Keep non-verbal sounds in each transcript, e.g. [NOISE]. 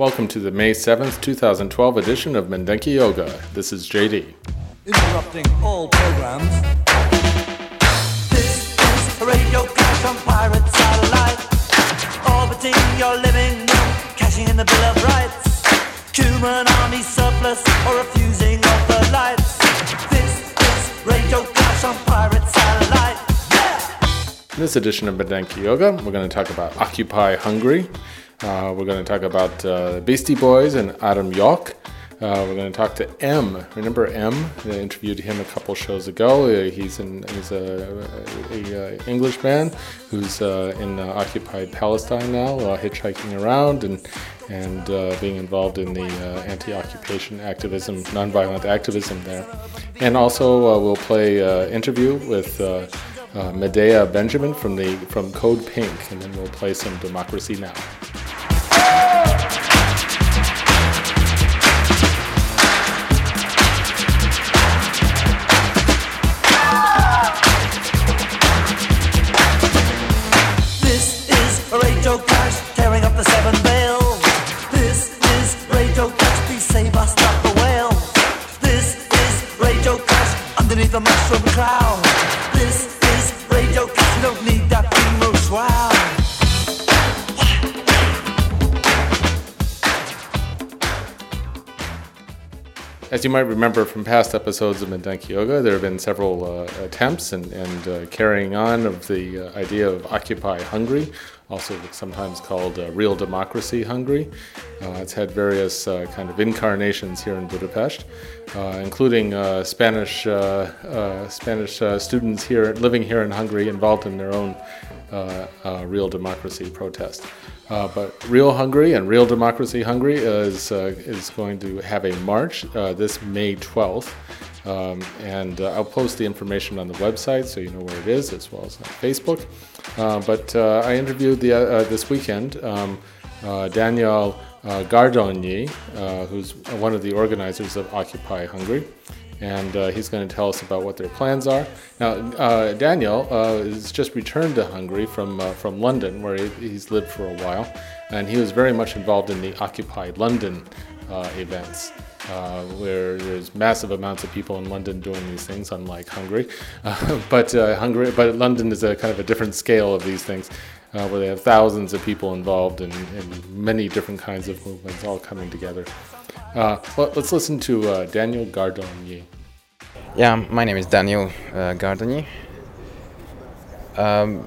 Welcome to the May 7th, 2012 edition of Mindenki Joga. This is JD. interrupting all programs. This is a radio clash on pirate satellite. Orbiting your living room, cashing in the Bill of Rights. Human army surplus or refusing of the lights. This is radio clash on pirate satellite. Yeah! In this edition of Mindenki Joga, we're going to talk about Occupy Hungary. Uh, we're going to talk about uh, Beastie Boys and Adam Yauch. Uh, we're going to talk to M. Remember M? I interviewed him a couple shows ago. Uh, he's an, he's a, a, a English man who's uh, in uh, occupied Palestine now, uh, hitchhiking around and and uh, being involved in the uh, anti-occupation activism, nonviolent activism there. And also, uh, we'll play uh, interview with. Uh, uh, Medea Benjamin from the from Code Pink, and then we'll play some Democracy Now. This As you might remember from past episodes of Mindenki Joga, there have been several uh, attempts and, and uh, carrying on of the uh, idea of Occupy Hungary, also sometimes called uh, Real Democracy Hungary. Uh, it's had various uh, kind of incarnations here in Budapest, including Spanish Spanish students here living here in Hungary involved in their own uh, uh, Real Democracy protest. Uh, but Real Hungary and Real Democracy Hungary is, uh, is going to have a march this May 12th. Um, and I'll post the information on the website so you know where it is, as well as on Facebook. But I interviewed the, this weekend um, Daniel uh, Gardonyi, uh, who's one of the organizers of Occupy Hungary and uh, he's going to tell us about what their plans are. Now, uh, Daniel uh, has just returned to Hungary from uh, from London, where he, he's lived for a while, and he was very much involved in the Occupy London uh, events. Uh, where there's massive amounts of people in London doing these things, unlike Hungary. [LAUGHS] But Hungary, but London is a kind of a different scale of these things, where they have thousands of people involved in, in many different kinds of movements all coming together. Uh, let's listen to uh, Daniel Gardonyi. Yeah, my name is Daniel uh, Gardonyi. Um,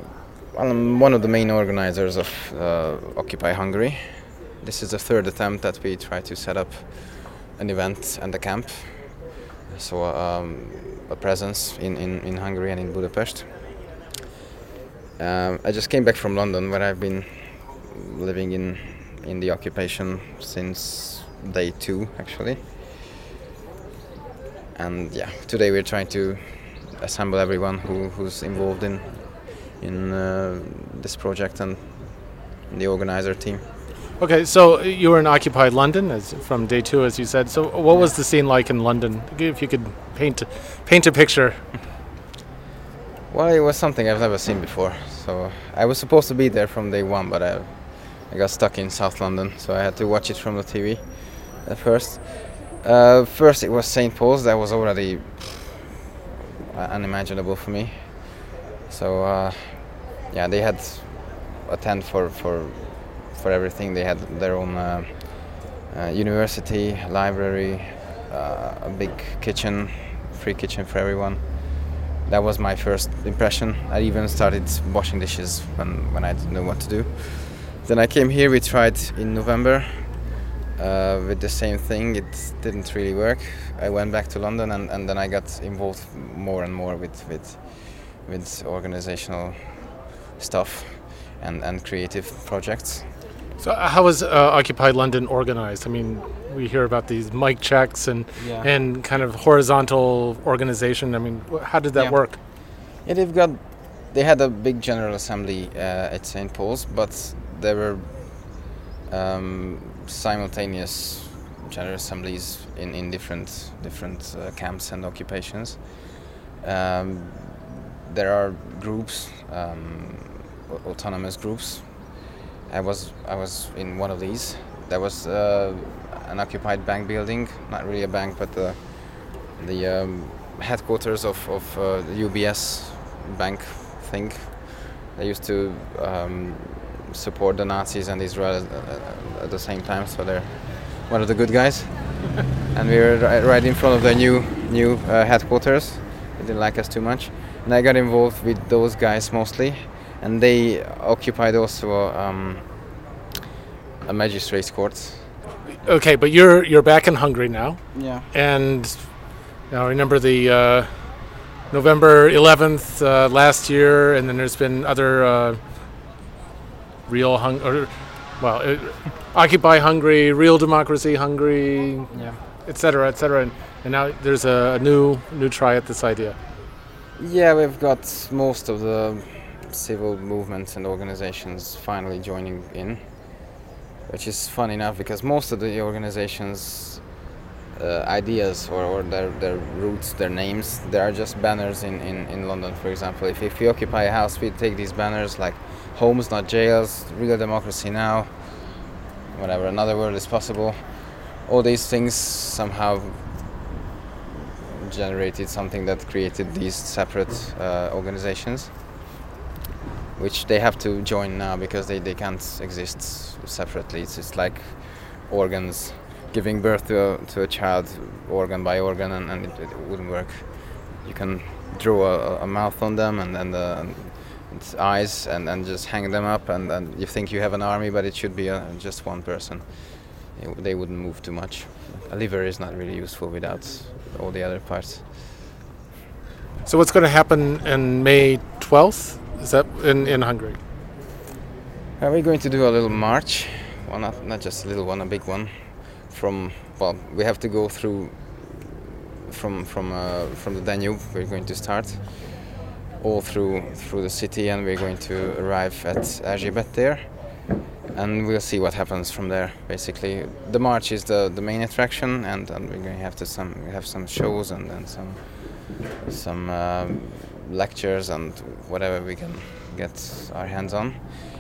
I'm one of the main organizers of uh, Occupy Hungary. This is the third attempt that we try to set up an event and a camp, so um, a presence in, in, in Hungary and in Budapest. Um, I just came back from London, where I've been living in in the occupation since day two, actually and yeah today we're trying to assemble everyone who, who's involved in in uh, this project and the organizer team Okay, so you were in occupied London as from day two, as you said. So, what was the scene like in London? If you could paint paint a picture. well it was something i've never seen before so i was supposed to be there from day one but i, I got stuck in south london so i had to watch it from the tv at first uh, first it was st paul's that was already unimaginable for me so uh, yeah they had a tent for for for everything they had their own uh, uh, university library uh, a big kitchen free kitchen for everyone that was my first impression. I even started washing dishes when, when I didn't know what to do. Then I came here. We tried in November uh, with the same thing. It didn't really work. I went back to London, and, and then I got involved more and more with with with organizational stuff and, and creative projects. So uh, how is uh, Occupy London organized? I mean, we hear about these mic checks and Yeah. and kind of horizontal organization. I mean, how did that Yeah. work? Yeah, they've got. They had a big general assembly uh, at St. Paul's, but there were um, simultaneous general assemblies in, in different different uh, camps and occupations. Um, there are groups, um, autonomous groups. I was I was in one of these. There was uh, an occupied bank building, not really a bank, but the the um, headquarters of, of uh, the UBS bank thing. They used to um, support the Nazis and Israel at, at- at the same time, so they're one of the good guys. [LAUGHS] and we were right in front of the new new uh, headquarters. They didn't like us too much, and I got involved with those guys mostly, and they occupied also um, a magistrate's court. Okay, but you're you're back in Hungary now, Yeah. and now remember the uh, November 11th uh, last year, and then there's been other uh, real hung or well, uh, Occupy Hungary, Real Democracy Hungary, Yeah. et cetera, et cetera, and, and now there's a, a new new try at this idea. Yeah, we've got most of the civil movements and organizations finally joining in, which is fun enough because most of the organizations' uh, ideas or, or their, their roots, their names, they are just banners in, in, in London, for example. If, if we occupy a house, we take these banners like homes, not jails, real democracy now, whatever, another world is possible. All these things somehow generated something that created these separate uh, organizations which they have to join now because they, they can't exist separately it's just like organs giving birth to a, to a child organ by organ and, and it, it wouldn't work you can draw a, a mouth on them and then its eyes and, and just hang them up and, and you think you have an army but it should be a, just one person It- they wouldn't move too much a liver is not really useful without all the other parts So what's going to happen in May 12th? Is that in, in Hungary? Uh, we're going to do a little march, well, not not just a little one, a big one. From well, we have to go through from from uh, from the Danube. We're going to start all through through the city, and we're going to arrive at Erzsébet tér, and we'll see what happens from there. Basically, the march is the the main attraction, and, and we're going to have to some have some shows and then some some um, lectures and whatever we can get our hands on.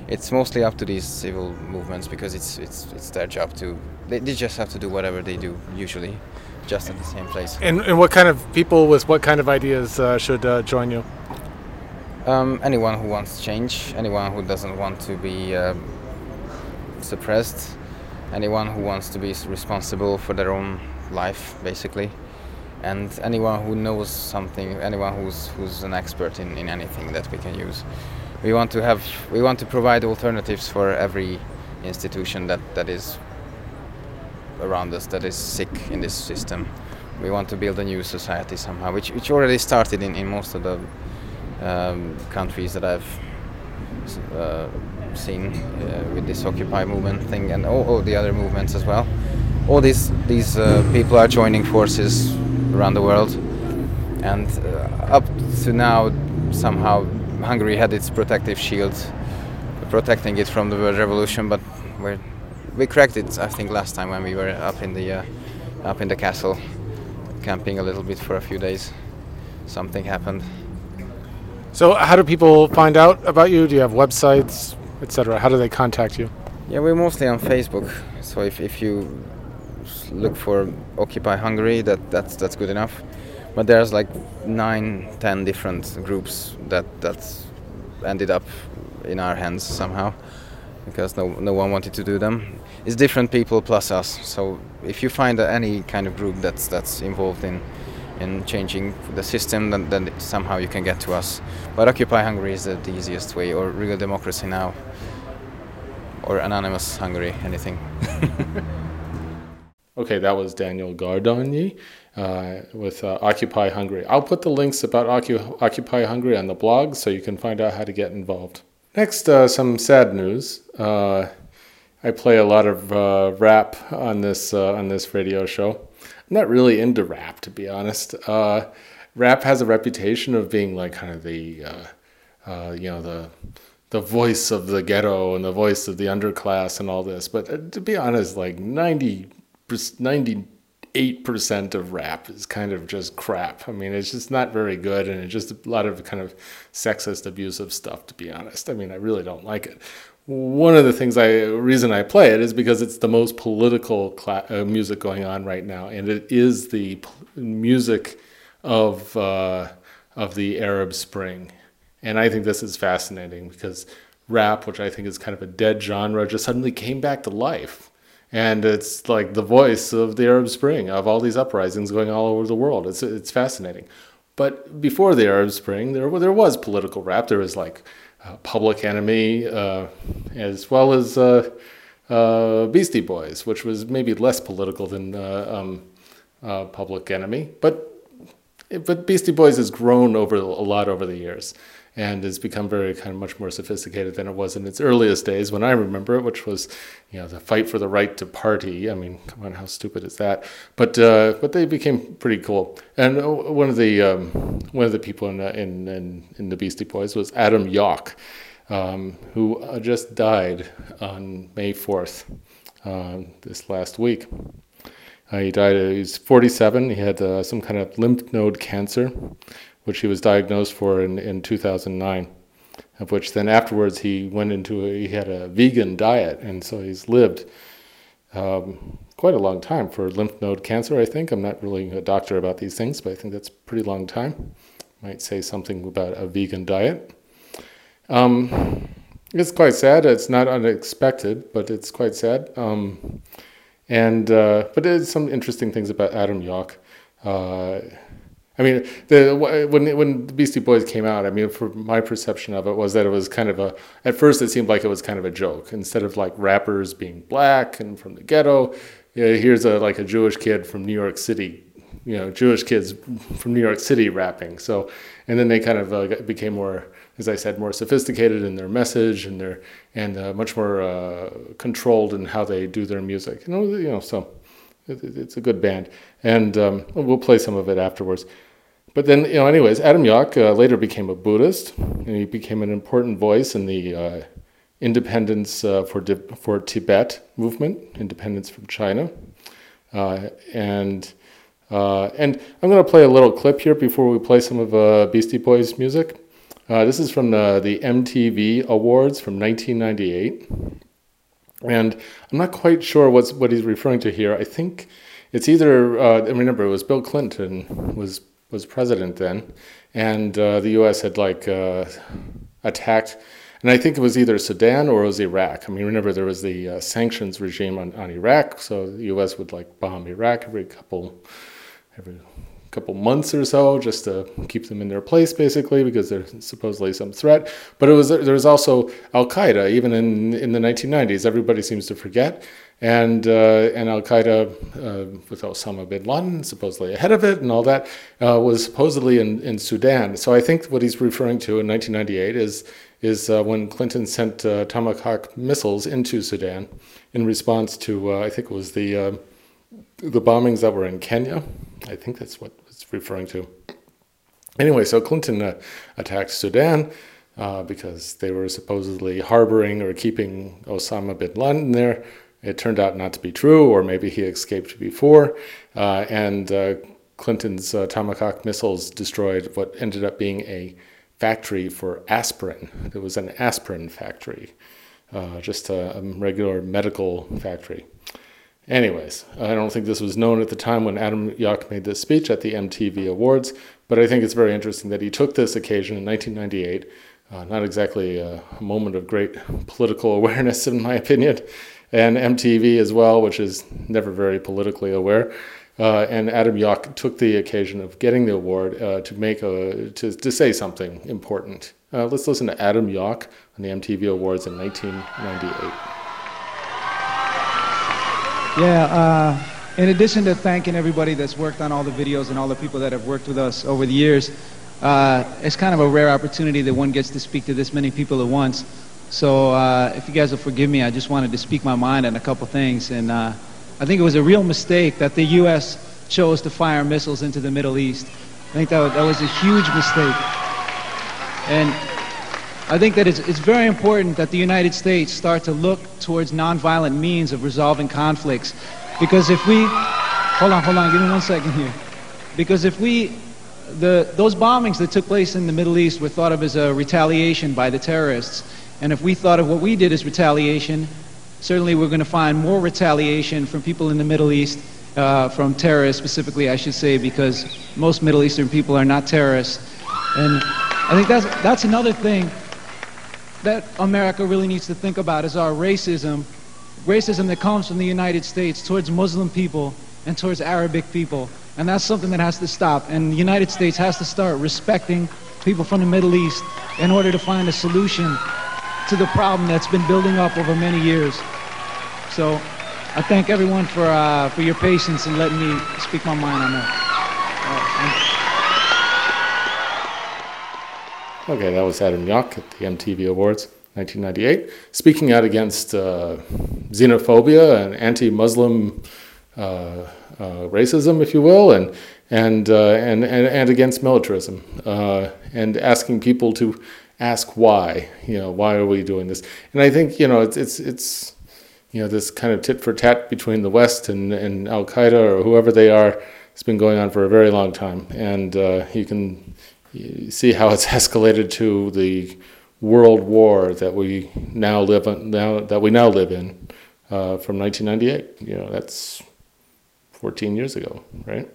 It's mostly up to these civil movements because it's it's it's their job to. They, they just have to do whatever they do usually, just at the same place. And, and what kind of people with what kind of ideas uh, should uh, join you? Um, anyone who wants change, anyone who doesn't want to be um, suppressed, anyone who wants to be responsible for their own life, basically, and anyone who knows something, anyone who's who's an expert in, in anything that we can use. We want to have, we want to provide alternatives for every institution that, that is around us that is sick in this system. We want to build a new society somehow, which which already started in, in most of the um, countries that I've uh, seen uh, with this Occupy movement thing and all, all the other movements as well. All these these uh, people are joining forces around the world, and uh, up to now, somehow Hungary had its protective shield, protecting it from the revolution. But we we cracked it, I think, last time when we were up in the uh, up in the castle, camping a little bit for a few days. Something happened. So how do people find out about you? Do you have websites, etc.? How do they contact you? Yeah, we're mostly on Facebook. So if, if you look for Occupy Hungary, that that's that's good enough. But there's like nine, ten different groups that that's ended up in our hands somehow, because no no one wanted to do them. It's different people plus us. So if you find any kind of group that's that's involved in in changing the system, then, then somehow you can get to us. But Occupy Hungary is the, the easiest way, or Real Democracy Now, or Anonymous Hungary, anything. [LAUGHS] Okay, that was Daniel Gardonyi uh, with uh, Occupy Hungary. I'll put the links about Occu- Occupy Hungary on the blog so you can find out how to get involved. Next, uh, some sad news. Uh, I play a lot of uh, rap on this uh, on this radio show. I'm not really into rap, to be honest. Uh, rap has a reputation of being like kind of the uh, uh, you know the the voice of the ghetto and the voice of the underclass and all this. But to be honest, like 90 98% of rap is kind of just crap. I mean, it's just not very good and it's just a lot of kind of sexist, abusive stuff, to be honest. I mean, I really don't like it. One of the things I, reason I play it is because it's the most political cla- uh, music going on right now, and it is the p- music of, uh, of the Arab Spring. And I think this is fascinating because rap, which I think is kind of a dead genre, just suddenly came back to life and it's like the voice of the Arab Spring of all these uprisings going all over the world. It's it's fascinating. But before the Arab Spring, there there was political rap. There was like Public Enemy, uh, as well as uh, uh Beastie Boys, which was maybe less political than uh, um, uh, Public Enemy. But but Beastie Boys has grown over a lot over the years and has become very kind of much more sophisticated than it was in its earliest days when I remember it, which was, you know, the fight for the right to party. I mean, come on, how stupid is that? But uh, but they became pretty cool. And uh, one of the um, one of the people in, in in in the Beastie Boys was Adam Yauch, um, who uh, just died on May fourth, uh, this last week. Uh, he died. He was 47. He had uh, some kind of lymph node cancer, which he was diagnosed for in, in 2009. Of which then afterwards he went into a, he had a vegan diet, and so he's lived um, quite a long time for lymph node cancer. I think I'm not really a doctor about these things, but I think that's a pretty long time. Might say something about a vegan diet. Um, it's quite sad. It's not unexpected, but it's quite sad. Um, and uh, but there's some interesting things about Adam Yauch. Uh, I mean, the when when the Beastie Boys came out, I mean, for my perception of it was that it was kind of a. At first, it seemed like it was kind of a joke. Instead of like rappers being black and from the ghetto, you know, here's a like a Jewish kid from New York City, you know, Jewish kids from New York City rapping. So, and then they kind of uh, became more, as I said, more sophisticated in their message and their and uh, much more uh, controlled in how they do their music. You know, you know, so it's a good band, and um, we'll play some of it afterwards. But then, you know, anyways, Adam Yauch uh, later became a Buddhist, and he became an important voice in the uh, independence uh, for for Tibet movement, independence from China, uh, and uh, and I'm going to play a little clip here before we play some of uh, Beastie Boys music. this is from the, the MTV Awards from 1998. And I'm not quite sure what's, what he's referring to here. I think it's either, uh, I remember it was Bill Clinton was, was president then, and uh, the U.S. had like uh, attacked, and I think it was either Sudan or it was Iraq. I mean, remember there was the uh, sanctions regime on, on Iraq, so the U.S. would like bomb Iraq every couple, every couple months or so just to keep them in their place basically because there's supposedly some threat. But it was there was also al-qaeda even in in the 1990s everybody seems to forget. And uh, and al-qaeda uh, with osama bin laden supposedly ahead of it and all that uh, was supposedly in, in sudan. So i think what he's referring to in 1998 is is uh, when clinton sent uh, tomahawk missiles into sudan in response to uh, i think it was the the bombings that were in Kenya. I think that's what referring to. Anyway, so Clinton uh, attacked Sudan uh, because they were supposedly harboring or keeping Osama bin Laden there. It turned out not to be true, or maybe he escaped before. Uh, and uh, Clinton's uh, Tomahawk missiles destroyed what ended up being a factory for aspirin. It was an aspirin factory, uh, just a, a regular medical factory. Anyways, I don't think this was known at the time when Adam Yauch made this speech at the MTV Awards, but I think it's very interesting that he took this occasion in 1998, uh, not exactly a, moment of great political awareness, in my opinion, and MTV as well, which is never very politically aware. Uh, and Adam Yauch took the occasion of getting the award uh, to make a to, to say something important. Uh, let's listen to Adam Yauch on the MTV Awards in 1998. Yeah, uh, in addition to thanking everybody that's worked on all the videos and all the people that have worked with us over the years, uh, it's kind of a rare opportunity that one gets to speak to this many people at once. So uh, if you guys will forgive me, I just wanted to speak my mind on a couple things. And uh, I think it was a real mistake that the U.S. chose to fire missiles into the Middle East. I think that, that was a huge mistake. And I think that it's, it's very important that the United States start to look towards nonviolent means of resolving conflicts. Because if we, hold on, hold on, give me one second here. Because if we, the, those bombings that took place in the Middle East were thought of as a retaliation by the terrorists. And if we thought of what we did as retaliation, certainly we're going to find more retaliation from people in the Middle East, uh, from terrorists specifically, I should say, because most Middle Eastern people are not terrorists. And I think that's, that's another thing that America really needs to think about is our racism, racism that comes from the United States towards Muslim people and towards Arabic people. And that's something that has to stop. And the United States has to start respecting people from the Middle East in order to find a solution to the problem that's been building up over many years. So I thank everyone for, uh, for your patience and letting me speak my mind on that. Okay, that was Adam Yauch at the MTV Awards, 1998, speaking out against uh, xenophobia and anti-Muslim uh, uh, racism, if you will, and and uh, and, and and against militarism, uh, and asking people to ask why. You know, why are we doing this? And I think you know it's it's it's you know this kind of tit for tat between the West and and Al Qaeda or whoever they are. It's been going on for a very long time, and uh, you can you see how it's [LAUGHS] escalated to the world war that we now live in, now that we now live in uh, from 1998. You know, that's 14 years ago, right?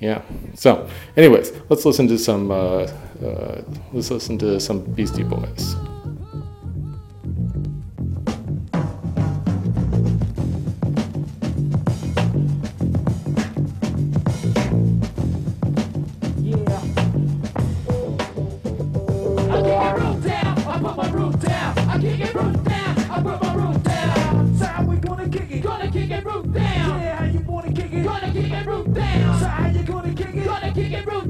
Yeah. So, anyways, let's listen to some. Uh, uh, let's listen to some Beastie Boys. kick it roof down. I put my roof down. So how we gonna kick it? Gonna kick it root down. Yeah, how you wanna kick it? Gonna kick it root down. So how you gonna kick it? Gonna kick it roof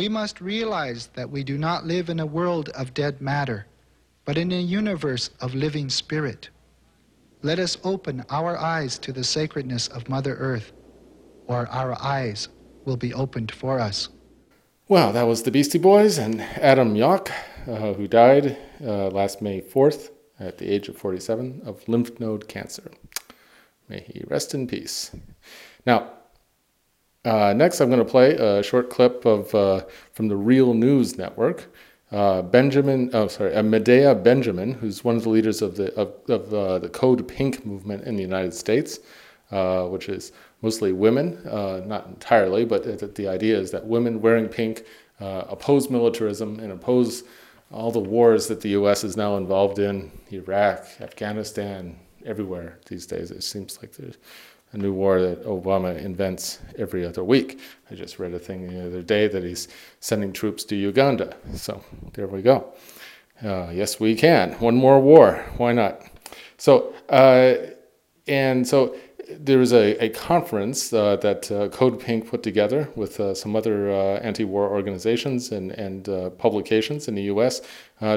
We must realize that we do not live in a world of dead matter, but in a universe of living spirit. Let us open our eyes to the sacredness of Mother Earth, or our eyes will be opened for us. Well, that was the Beastie Boys and Adam Yauch, uh, who died uh, last May 4th at the age of 47 of lymph node cancer. May he rest in peace. Now, uh, next, I'm going to play a short clip of uh, from the Real News Network. Uh, Benjamin, oh sorry, uh, Medea Benjamin, who's one of the leaders of the of, of uh, the Code Pink movement in the United States, uh, which is mostly women, not entirely, but the, the idea is that women wearing pink oppose militarism and oppose all the wars that the U.S. is now involved in, Iraq, Afghanistan, everywhere these days. It seems like there's a new war that Obama invents every other week. I just read a thing the other day that he's sending troops to Uganda. So there we go. Uh, yes, we can. One more war. Why not? So, uh, and so there was a, a conference uh, that uh, Code Pink put together with uh, some other uh, anti war organizations and, and publications in the US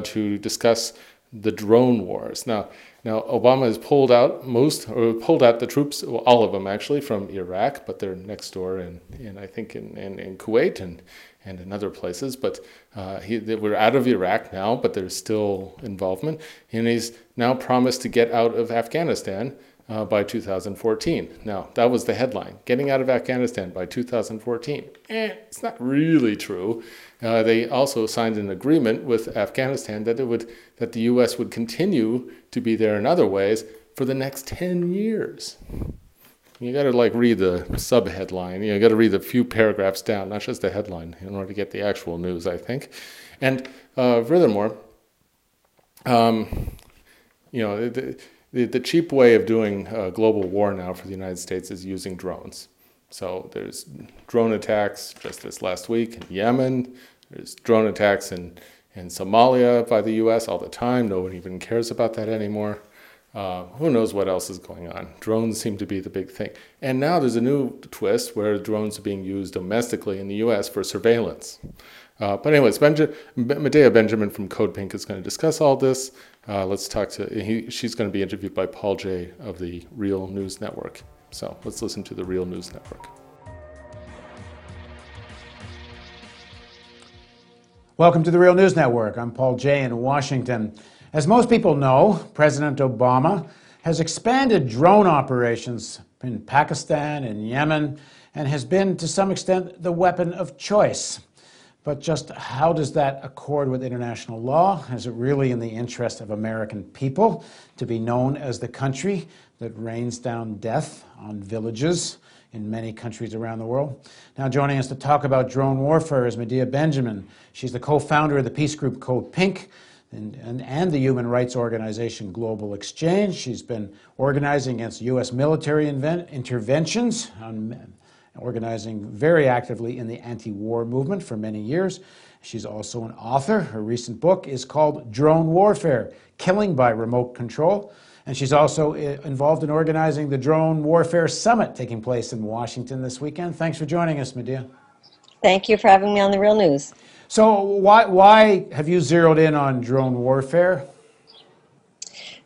to discuss the drone wars. Now, now Obama has pulled out most, or pulled out the troops, well, all of them actually, from Iraq, but they're next door, in, in I think in, in, in Kuwait and and in other places. But uh, he, we're out of Iraq now, but there's still involvement, and he's now promised to get out of Afghanistan. Uh, by 2014. Now, that was the headline getting out of Afghanistan by 2014. Eh, it's not really true. Uh, they also signed an agreement with Afghanistan that it would that the U.S. would continue to be there in other ways for the next 10 years. You got to like read the sub headline. You got to read a few paragraphs down, not just the headline, in order to get the actual news. I think, and uh, furthermore, um, you know, the, the, the, cheap way of doing a global war now for the United States is using drones. So there's drone attacks just this last week in Yemen. There's drone attacks in, in Somalia by the US all the time. No one even cares about that anymore. Uh, who knows what else is going on? Drones seem to be the big thing. And now there's a new twist where drones are being used domestically in the US for surveillance. Uh, but, anyways, Benja- Medea Benjamin from Code Pink is going to discuss all this. Uh, let's talk to, he, she's going to be interviewed by Paul Jay of the Real News Network. So let's listen to the Real News Network. Welcome to the Real News Network. I'm Paul Jay in Washington. As most people know, President Obama has expanded drone operations in Pakistan and Yemen and has been, to some extent, the weapon of choice. But just how does that accord with international law? Is it really in the interest of American people to be known as the country that rains down death on villages in many countries around the world. Now, joining us to talk about drone warfare is Medea Benjamin. She's the co founder of the peace group Code Pink. And, and, and, the human rights organization Global Exchange. She's been organizing against U.S. military interventions, on, organizing very actively in the anti war movement for many years. She's also an author. Her recent book is called Drone Warfare Killing by Remote Control. And she's also uh, involved in organizing the Drone Warfare Summit taking place in Washington this weekend. Thanks for joining us, Medea. Thank you for having me on the Real News. So, why, why have you zeroed in on drone warfare?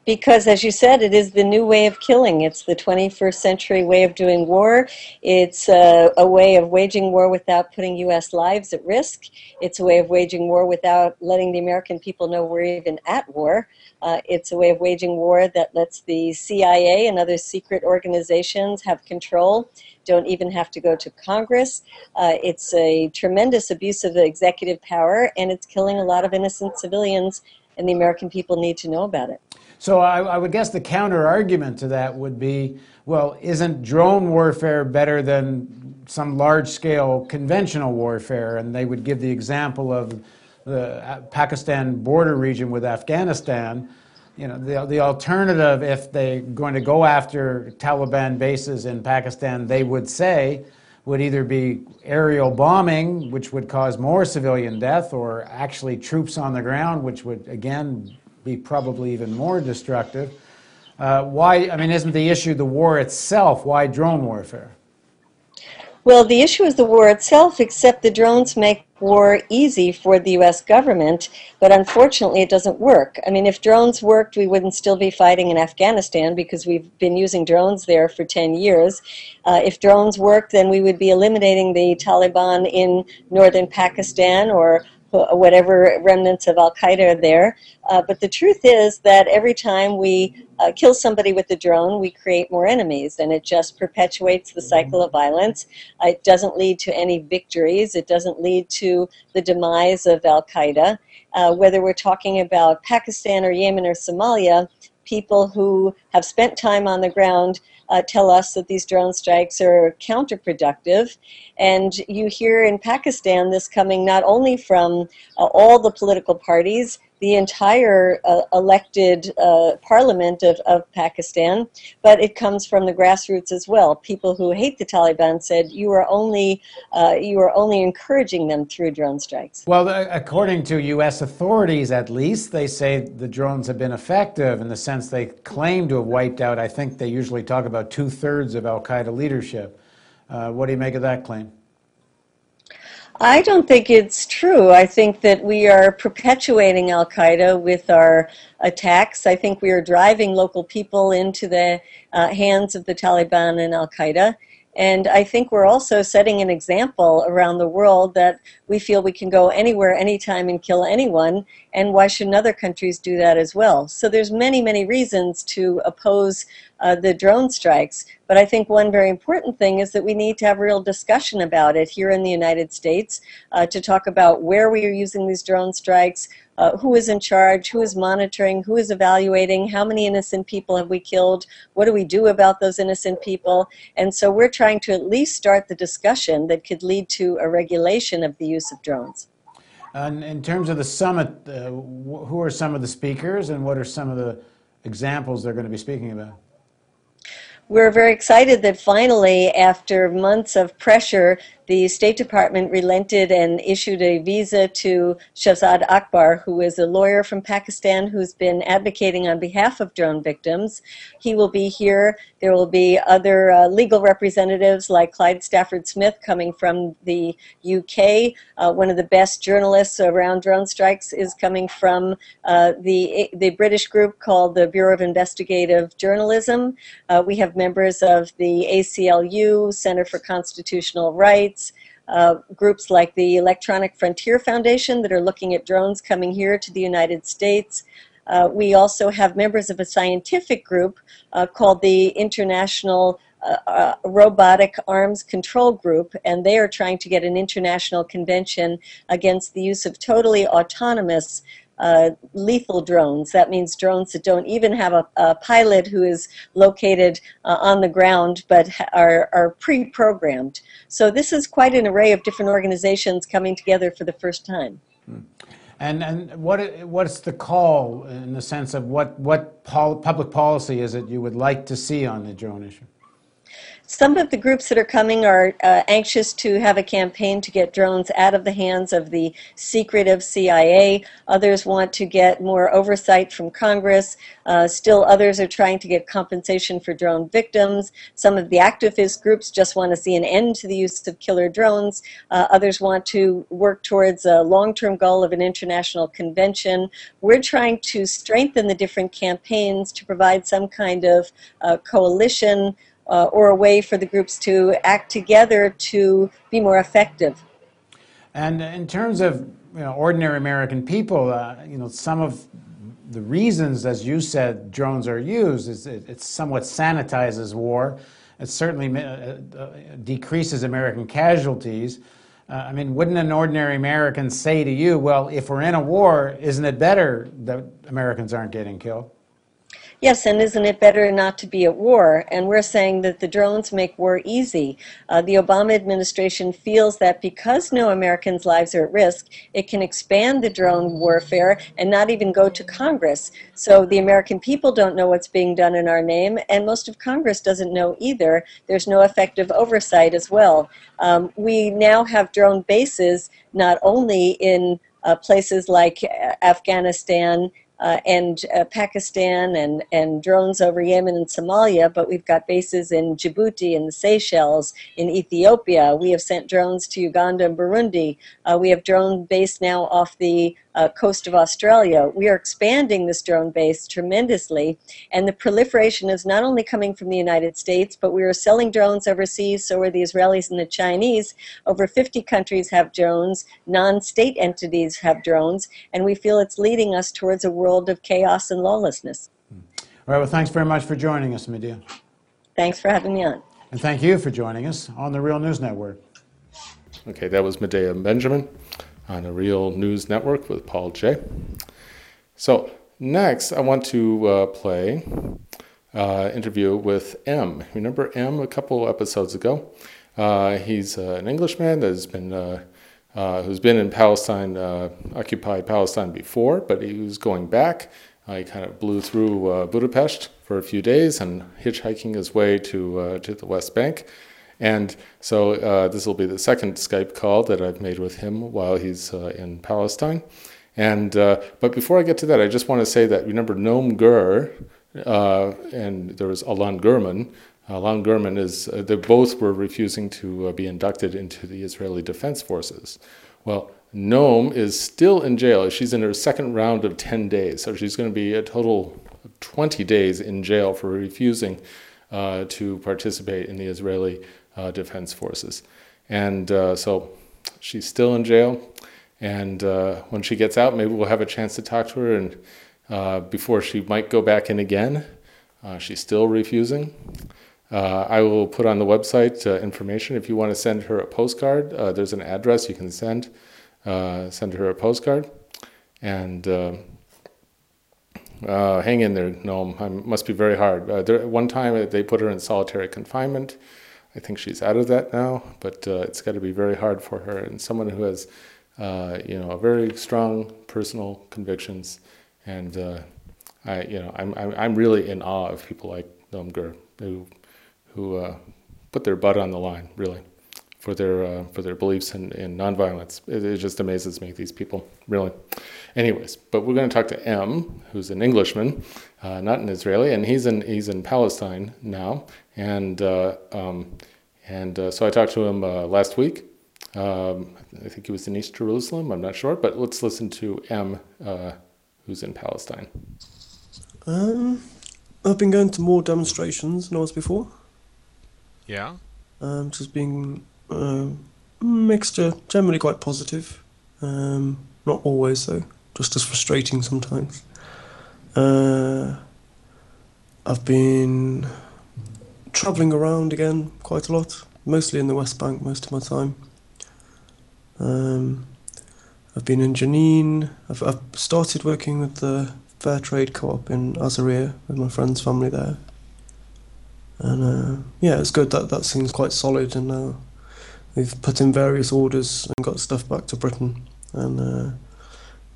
Because as you said it is the new way of killing. It's the 21st century way of doing war. It's a, a, way of waging war without putting us lives at risk. It's a way of waging war without letting the american people know we're even at war. Uh, it's a way of waging war that lets the cia and other secret organizations have control don't even have to go to congress. Uh, it's a tremendous abuse of the executive power and it's killing a lot of innocent civilians and the american people need to know about it so I, I, would guess the counter argument to that would be, well, isn't drone warfare better than some large scale conventional warfare? And they would give the example of the uh, Pakistan border region with Afghanistan. You know, the, the alternative, if they're going to go after Taliban bases in Pakistan, they would say, would either be aerial bombing, which would cause more civilian death, or actually troops on the ground, which would, again, be probably even more destructive. Uh, why, I mean, isn't the issue the war itself? Why drone warfare? Well, the issue is the war itself, except the drones make war easy for the US government, but unfortunately it doesn't work. I mean, if drones worked, we wouldn't still be fighting in Afghanistan because we've been using drones there for 10 years. Uh, if drones worked, then we would be eliminating the Taliban in northern Pakistan or whatever remnants of Al Qaeda are there. Uh, but the truth is that every time we uh, kill somebody with a drone, we create more enemies, and it just perpetuates the cycle of violence. Uh, it doesn't lead to any victories, it doesn't lead to the demise of Al Qaeda. Uh, whether we're talking about Pakistan or Yemen or Somalia, people who have spent time on the ground uh, tell us that these drone strikes are counterproductive. And you hear in Pakistan this coming not only from uh, all the political parties, the entire uh, elected uh, parliament of, of Pakistan, but it comes from the grassroots as well. People who hate the Taliban said you are only uh, you are only encouraging them through drone strikes. Well, according to U.S. authorities, at least, they say the drones have been effective in the sense they claim to have wiped out. I think they usually talk about two thirds of Al Qaeda leadership. Uh, what do you make of that claim? I don't think it's true. I think that we are perpetuating Al Qaeda with our attacks. I think we are driving local people into the uh, hands of the Taliban and Al Qaeda. And I think we're also setting an example around the world that we feel we can go anywhere, anytime, and kill anyone. And why shouldn't other countries do that as well? So there's many, many reasons to oppose uh, the drone strikes. But I think one very important thing is that we need to have real discussion about it here in the United States uh, to talk about where we are using these drone strikes, uh, who is in charge, who is monitoring, who is evaluating, how many innocent people have we killed, what do we do about those innocent people. And so we're trying to at least start the discussion that could lead to a regulation of the use of drones. And in terms of the summit, uh, who are some of the speakers and what are some of the examples they're going to be speaking about? We're very excited that finally, after months of pressure, the State Department relented and issued a visa to Shahzad Akbar, who is a lawyer from Pakistan who's been advocating on behalf of drone victims. He will be here. There will be other uh, legal representatives like Clive Stafford Smith coming from the UK. Uh, one of the best journalists around drone strikes is coming from uh, the, the British group called the Bureau of Investigative Journalism. Uh, we have members of the ACLU, Center for Constitutional Rights uh, groups like the Electronic Frontier Foundation that are looking at drones coming here to the United States. Uh, we also have members of a scientific group uh, called the International uh, uh, Robotic Arms Control Group, and they are trying to get an international convention against the use of totally autonomous uh, lethal drones. That means drones that don't even have a, a pilot who is located uh, on the ground but are, are pre programmed. So, this is quite an array of different organizations coming together for the first time. Hmm. And, and what, what's the call in the sense of what, what pol- public policy is it you would like to see on the drone issue? Some of the groups that are coming are uh, anxious to have a campaign to get drones out of the hands of the secretive CIA. Others want to get more oversight from Congress. Uh, still, others are trying to get compensation for drone victims. Some of the activist groups just want to see an end to the use of killer drones. Uh, others want to work towards a long term goal of an international convention. We're trying to strengthen the different campaigns to provide some kind of uh, coalition uh, or a way for the groups to act together to be more effective. And in terms of you know, ordinary American people, uh, you know, some of the reasons, as you said, drones are used is it, it somewhat sanitizes war. It certainly uh, uh, decreases American casualties. Uh, I mean, wouldn't an ordinary American say to you, well, if we're in a war, isn't it better that Americans aren't getting killed? Yes, and isn't it better not to be at war? And we're saying that the drones make war easy. Uh, the Obama administration feels that because no Americans' lives are at risk, it can expand the drone warfare and not even go to Congress. So the American people don't know what's being done in our name, and most of Congress doesn't know either. There's no effective oversight as well. Um, we now have drone bases not only in uh, places like Afghanistan uh, and uh, Pakistan and, and drones over Yemen and Somalia, but we've got bases in Djibouti and the Seychelles, in Ethiopia. We have sent drones to Uganda and Burundi. Uh, we have drone base now off the uh, coast of Australia. We are expanding this drone base tremendously, and the proliferation is not only coming from the United States, but we are selling drones overseas. So are the Israelis and the Chinese. Over 50 countries have drones, non state entities have drones, and we feel it's leading us towards a world of chaos and lawlessness. All right, well, thanks very much for joining us, Medea. Thanks for having me on. And thank you for joining us on the Real News Network. Okay, that was Medea Benjamin on the Real News Network with Paul Jay. So next, I want to uh, play uh, interview with M. Remember M a couple episodes ago? Uh, he's uh, an Englishman that has been uh, uh, who's been in Palestine, occupied Palestine before, but he was going back. he kind of blew through Budapest for a few days and hitchhiking his way to to the West Bank. And so uh, this will be the second Skype call that I've made with him while he's uh, in Palestine. And uh, but before I get to that, I just want to say that remember Noam Gur uh, and there was Alon Gurman. Alon Gurman is uh, they both were refusing to uh, be inducted into the Israeli Defense Forces. Well, Noam is still in jail. She's in her second round of 10 days, so she's going to be a total of 20 days in jail for refusing to participate in the Israeli uh, Defense Forces. And uh, so she's still in jail. And uh, when she gets out, maybe we'll have a chance to talk to her. And uh, before she might go back in again, uh, she's still refusing. Uh, I will put on the website information if you want to send her a postcard. there's an address you can send send her a postcard. And hang in there, Noam. It must be very hard. There, one time they put her in solitary confinement. I think she's out of that now, but uh, it's got to be very hard for her. And someone who has, uh, you know, very strong personal convictions, and uh, I, you know, I'm, I'm I'm really in awe of people like Noam Gur who who uh, put their butt on the line, really, for their uh, for their beliefs in, in nonviolence. It, it just amazes me these people, really. Anyways, but we're going to talk to M, who's an Englishman, uh, not an Israeli, and he's in he's in Palestine now, and uh, um, and uh, so I talked to him uh, last week. Um, I think he was in East Jerusalem. I'm not sure, but let's listen to M, who's in Palestine. Um, I've been going to more demonstrations than I was before. Yeah. Um, just being uh, mixture, generally quite positive. Um, not always though, just as frustrating sometimes. Uh, I've been travelling around again quite a lot, mostly in the West Bank most of my time. Um, I've been in Jenin. I've, I've started working with the Fair Trade Co-op in Azaria with my friend's family there. And uh, yeah, it's good. That that seems quite solid, and now we've put in various orders and got stuff back to Britain, and uh,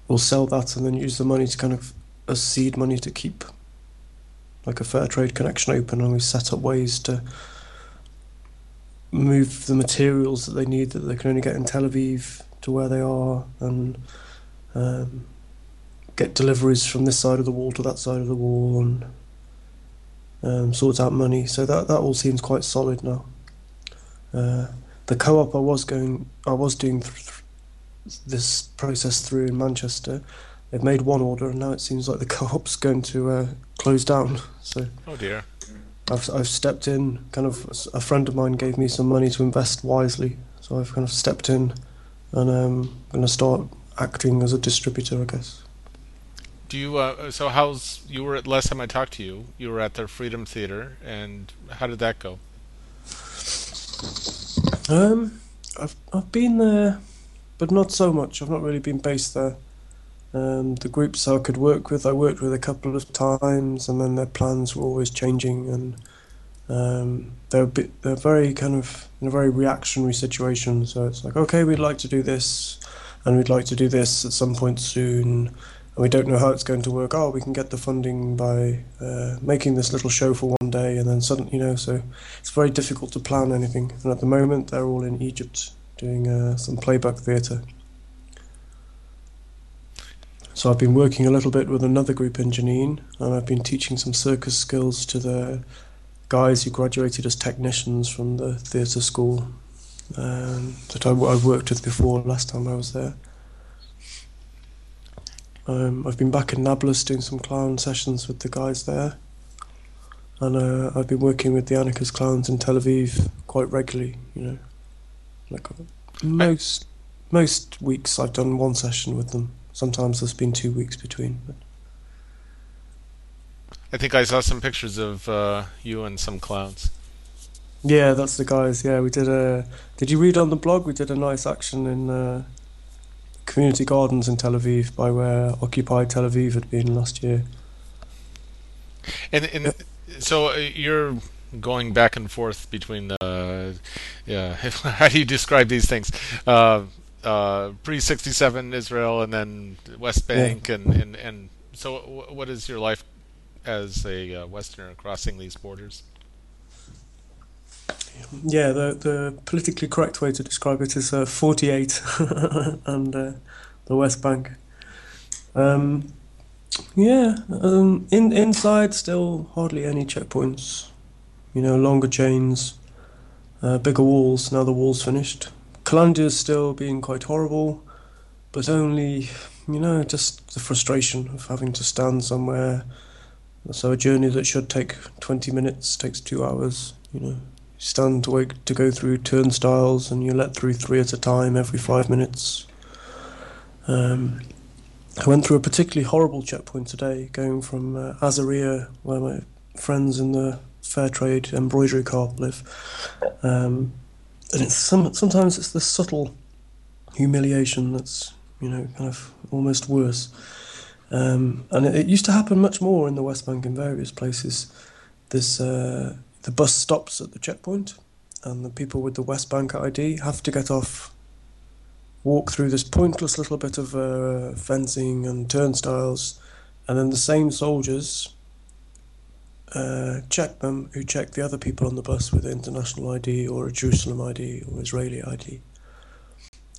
we'll sell that and then use the money to kind of as seed money to keep like a fair trade connection open and we set up ways to move the materials that they need that they can only get in Tel Aviv to where they are and um, get deliveries from this side of the wall to that side of the wall and um, sort out money. So that that all seems quite solid now. Uh, the co-op I was going, I was doing th- th- this process through in Manchester they've made one order and now it seems like the co-op's [LAUGHS] going to uh, close down. So oh dear. I've I've stepped in. Kind of a friend of mine gave me some money to invest wisely, so I've kind of stepped in, and um, I'm going to start acting as a distributor, I guess. Do you? Uh, so how's you were at last time I talked to you? You were at the Freedom Theater, and how did that go? Um, I've I've been there, but not so much. I've not really been based there. Um, the groups I could work with, I worked with a couple of times, and then their plans were always changing, and um, they're bit, they're very kind of in a very reactionary situation. So it's like, okay, we'd like to do this, and we'd like to do this at some point soon, and we don't know how it's going to work. Oh, we can get the funding by uh, making this little show for one day, and then suddenly, you know, so it's very difficult to plan anything. And at the moment, they're all in Egypt doing uh, some playback theatre. so I've been working a little bit with another group in Jenin, and I've been teaching some circus skills to the guys who graduated as technicians from the theatre school um, that I, I worked with before last time I was there. Um, I've been back in Nablus doing some clown sessions with the guys there. And uh, I've been working with the Anarchist clowns in Tel Aviv quite regularly, you know. Like most most weeks I've done one session with them. Sometimes there's been two weeks between. But. I think I saw some pictures of uh, you and some clowns. Yeah, that's the guys. Yeah, we did a. Did you read on the blog? We did a nice action in uh, community gardens in Tel Aviv, by where Occupy Tel Aviv had been last year. And and so uh, you're going back and forth between the. yeah, [LAUGHS] how do you describe these things? Uh, uh, pre 67 Israel and then West Bank yeah. and, and and so what is your life as a uh, Westerner crossing these borders? Yeah, the the politically correct way to describe it is uh, 48 [LAUGHS] and uh, the West Bank. Um, yeah, um, in inside still hardly any checkpoints. You know, longer chains, uh, bigger walls. Now the wall's finished. Qalandia's still being quite horrible, but only you know just the frustration of having to stand somewhere. So a journey that should take 20 minutes takes two hours. You know, stand to wait to go through turnstiles and you let through three at a time every five minutes. Um, I went through a particularly horrible checkpoint today, going from uh, Azaria, where my friends in the fair trade embroidery co-op live, um, and it's some sometimes it's the subtle humiliation that's you know kind of almost worse. Um, and it, it, used to happen much more in the West Bank in various places. This uh, the bus stops at the checkpoint, and the people with the West Bank ID have to get off, walk through this pointless little bit of uh, fencing and turnstiles, and then the same soldiers uh, check them who check the other people on the bus with an international ID or a Jerusalem ID or Israeli ID.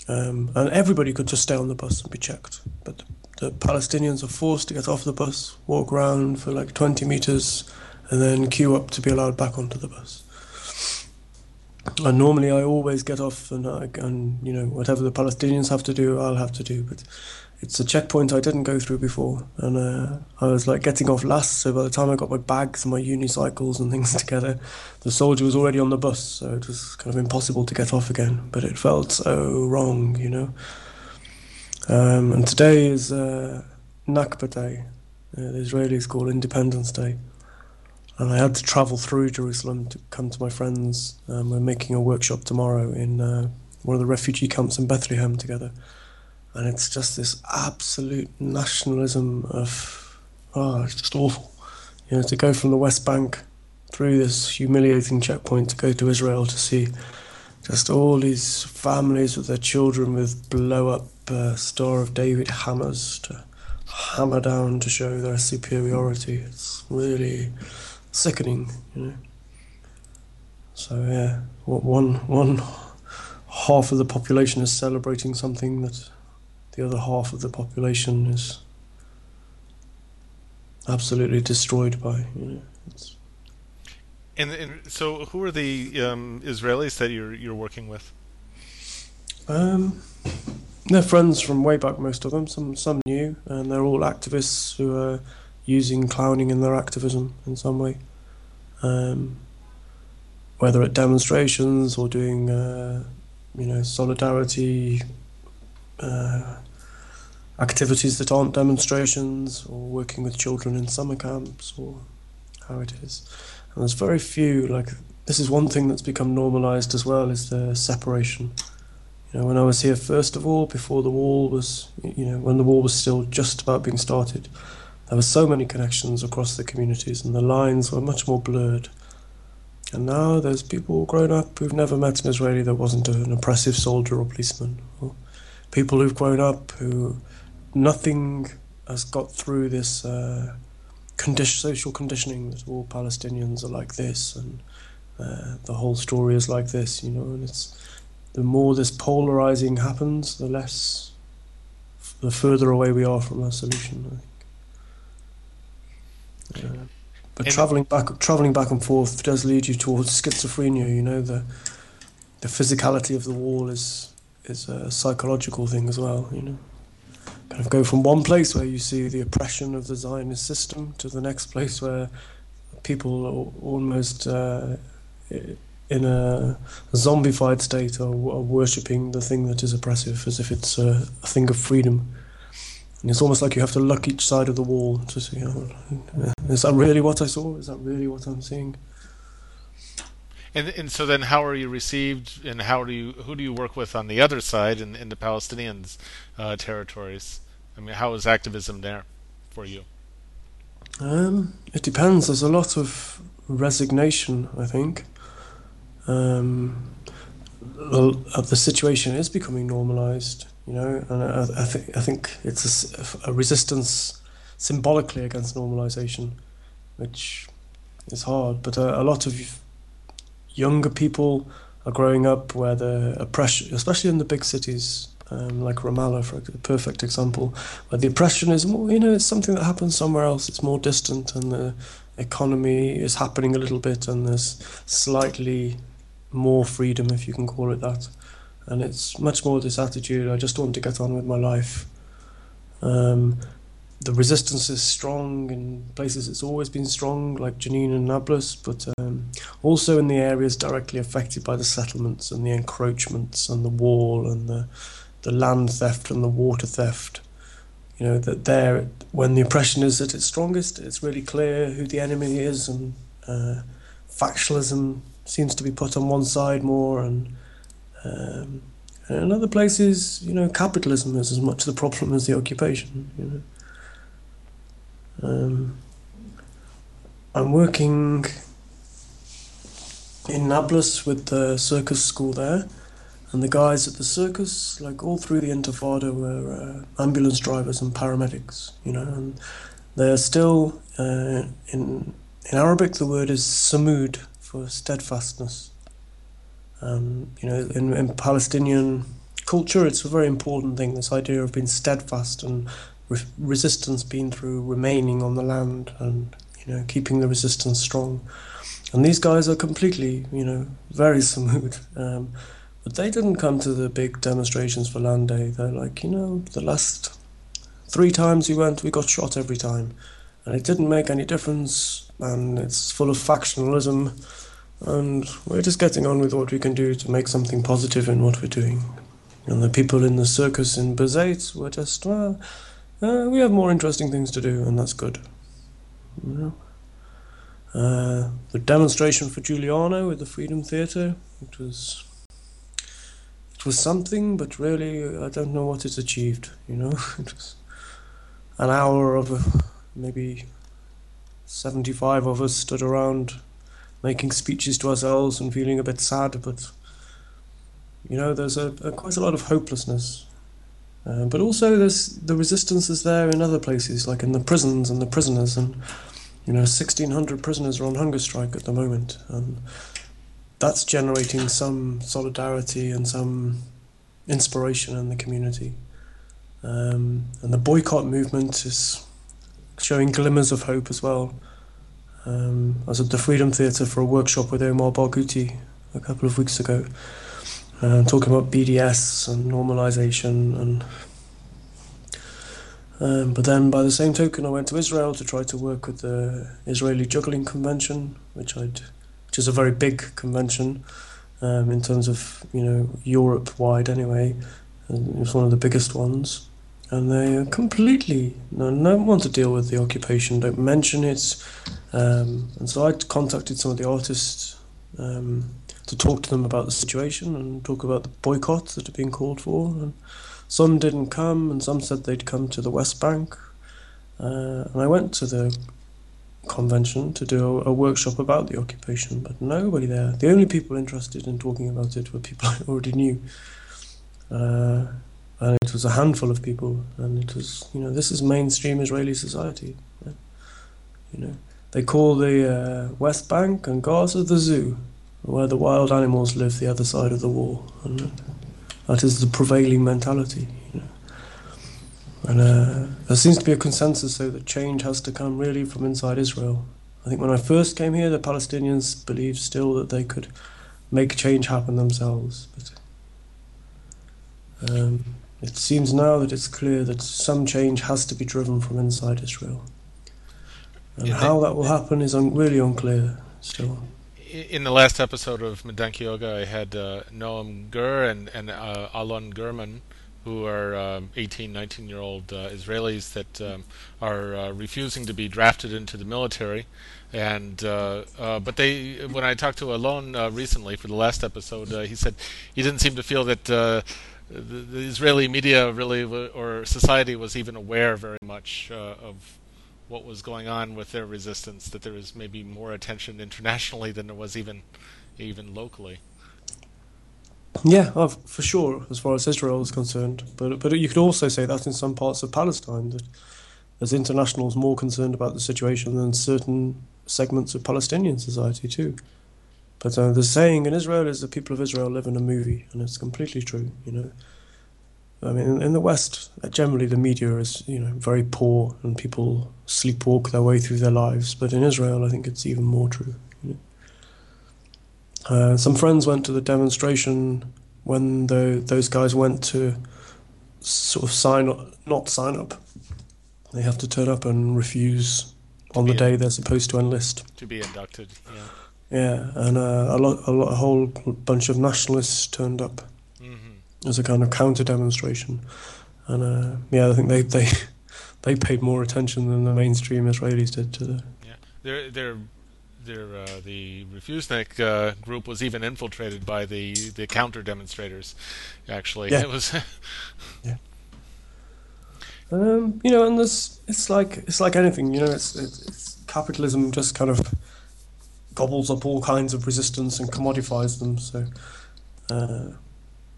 Um, and everybody could just stay on the bus and be checked. But the, the Palestinians are forced to get off the bus, walk around for like 20 meters, and then queue up to be allowed back onto the bus. And normally I always get off and, I, and you know whatever the Palestinians have to do, I'll have to do. But it's a checkpoint I didn't go through before, and uh, I was like getting off last. So by the time I got my bags and my unicycles and things [LAUGHS] together, the soldier was already on the bus. So it was kind of impossible to get off again. But it felt so wrong, you know. Um, and today is uh, Nakba Day. Uh, the Israelis call Independence Day and I had to travel through Jerusalem to come to my friends. Um, we're making a workshop tomorrow in uh, one of the refugee camps in Bethlehem together, and it's just this absolute nationalism of oh, it's just awful. You know, to go from the West Bank through this humiliating checkpoint to go to Israel to see just all these families with their children with blow up uh, Star of David hammers to hammer down to show their superiority. It's really sickening, you know. So yeah, one one half of the population is celebrating something that the other half of the population is absolutely destroyed by. You know, it's and, and so, who are the um, Israelis that you're you're working with? Um, they're friends from way back, most of them. Some some new, and they're all activists who are using clowning in their activism in some way. Um, whether at demonstrations or doing, uh, you know, solidarity uh, activities that aren't demonstrations, or working with children in summer camps, or how it is. And there's very few. Like this is one thing that's become normalized as well is the separation. You know, when I was here, first of all, before the wall was, you know, when the wall was still just about being started, there were so many connections across the communities, and the lines were much more blurred. And now there's people grown up who've never met an Israeli that wasn't an oppressive soldier or policeman, or people who've grown up who nothing has got through this uh, social conditioning that all Palestinians are like this, and uh, the whole story is like this, you know. And it's the more this polarizing happens, the less the further away we are from a solution. Uh, but And- traveling back, traveling back and forth does lead you towards schizophrenia. You know, the the physicality of the wall is is a psychological thing as well. You know, kind of go from one place where you see the oppression of the Zionist system to the next place where people are almost uh, in a zombified state are, are worshipping the thing that is oppressive as if it's a, a thing of freedom. And it's almost like you have to look each side of the wall to see, is that really what I saw? Is that really what I'm seeing? And and so then, how are you received, and how do you who do you work with on the other side in, in the Palestinians' uh, territories? I mean, how is activism there for you? Um, it depends. There's a lot of resignation, I think. Um, uh, the situation is becoming normalized, you know, and I, I think I think it's a resistance symbolically against normalization, which is hard. But a, a lot of younger people are growing up where the oppression, especially in the big cities, um, like Ramallah, for a perfect example, where the oppression is more, you know, it's something that happens somewhere else. It's more distant, and the economy is happening a little bit, and there's slightly more freedom, if you can call it that. And it's much more this attitude: I just want to get on with my life. Um, the resistance is strong in places it's always been strong, like Jenin and Nablus, but um, also in the areas directly affected by the settlements and the encroachments and the wall and the the land theft and the water theft. You know that there, when the oppression is at its strongest, it's really clear who the enemy is, and uh, factionalism seems to be put on one side more, and, um, and in other places, you know, capitalism is as much the problem as the occupation. You know. Um, I'm working in Nablus with the circus school there, and the guys at the circus, like all through the Intifada, were uh, ambulance drivers and paramedics, you know, and they're still uh, in in Arabic. The word is sumud for steadfastness. Um, you know, in, in Palestinian culture, it's a very important thing. This idea of being steadfast and re- resistance being through remaining on the land and you know keeping the resistance strong. And these guys are completely, you know, very [LAUGHS] smooth. Um, but they didn't come to the big demonstrations for Land Day. They're like, you know, the last three times we went, we got shot every time. And it didn't make any difference. And it's full of factionalism. And we're just getting on with what we can do to make something positive in what we're doing. And the people in the circus in Birzeit were just, well, uh, we have more interesting things to do, and that's good. You know? Uh, the demonstration for Juliano with the Freedom Theatre, it was it was something, but really I don't know what it achieved. You know, [LAUGHS] it was an hour of uh, maybe seventy-five of us stood around making speeches to ourselves and feeling a bit sad, but you know, there's a, a quite a lot of hopelessness. Uh, but also, there's the resistance is there in other places, like in the prisons and the prisoners, and you know, 1,600 prisoners are on hunger strike at the moment, and that's generating some solidarity and some inspiration in the community. Um, and the boycott movement is showing glimmers of hope as well. Um, I was at the Freedom Theatre for a workshop with Omar Barghouti a couple of weeks ago, uh, talking about BDS and normalization and um, but then, by the same token, I went to Israel to try to work with the Israeli Juggling Convention, which I'd, which is a very big convention um, in terms of you know Europe wide anyway. And it was one of the biggest ones, and they are completely no, don't want to deal with the occupation, don't mention it. Um, and so I contacted some of the artists um, to talk to them about the situation and talk about the boycotts that are being called for. And, some didn't come, and some said they'd come to the West Bank. Uh, and I went to the convention to do a, a, workshop about the occupation, but nobody there. The only people interested in talking about it were people [LAUGHS] I already knew. Uh, and it was a handful of people, and it was, you know, this is mainstream Israeli society. You know, they call the uh, West Bank and Gaza the zoo, where the wild animals live the other side of the wall. And, that is the prevailing mentality. You know. And uh, there seems to be a consensus, though, that change has to come really from inside Israel. I think when I first came here, the Palestinians believed still that they could make change happen themselves. But um, it seems now that it's clear that some change has to be driven from inside Israel. And Yeah, how that will happen is un- really unclear still. in the last episode of Mindenki Joga, I had uh, Noam Gur and, and uh, Alon Gurman, who are um, 18, 19 year old uh, Israelis that um, are uh, refusing to be drafted into the military. And uh, uh, but they, when I talked to Alon uh, recently for the last episode, uh, he said he didn't seem to feel that uh, the, the Israeli media really or society was even aware very much uh, of what was going on with their resistance. That there was maybe more attention internationally than there was even even locally. Yeah, oh, for sure, as far as Israel is concerned. But but you could also say that in some parts of Palestine, that there's internationals more concerned about the situation than certain segments of Palestinian society too. But uh, the saying in Israel is the people of Israel live in a movie, and it's completely true. You know, I mean, in, in the West, uh, generally the media is you know very poor, and people sleepwalk their way through their lives. But in Israel, I think it's even more true. You know? Uh, some friends went to the demonstration when the, those guys went to sort of sign up, not sign up. They have to turn up and refuse on the day they're supposed to enlist. to be inducted. Yeah. Yeah, and uh, a lot, a lot, a whole bunch of nationalists turned up hmm as a kind of counter demonstration, and uh, yeah, I think they they [LAUGHS] they paid more attention than the mainstream Israelis did to the. Yeah. Their their their uh, the Refusenik uh, group was even infiltrated by the the counter demonstrators. Actually, Yeah. it was. [LAUGHS] Um, you know, and there's it's like it's like anything, you know, it's, it's it's capitalism just kind of gobbles up all kinds of resistance and commodifies them. So uh,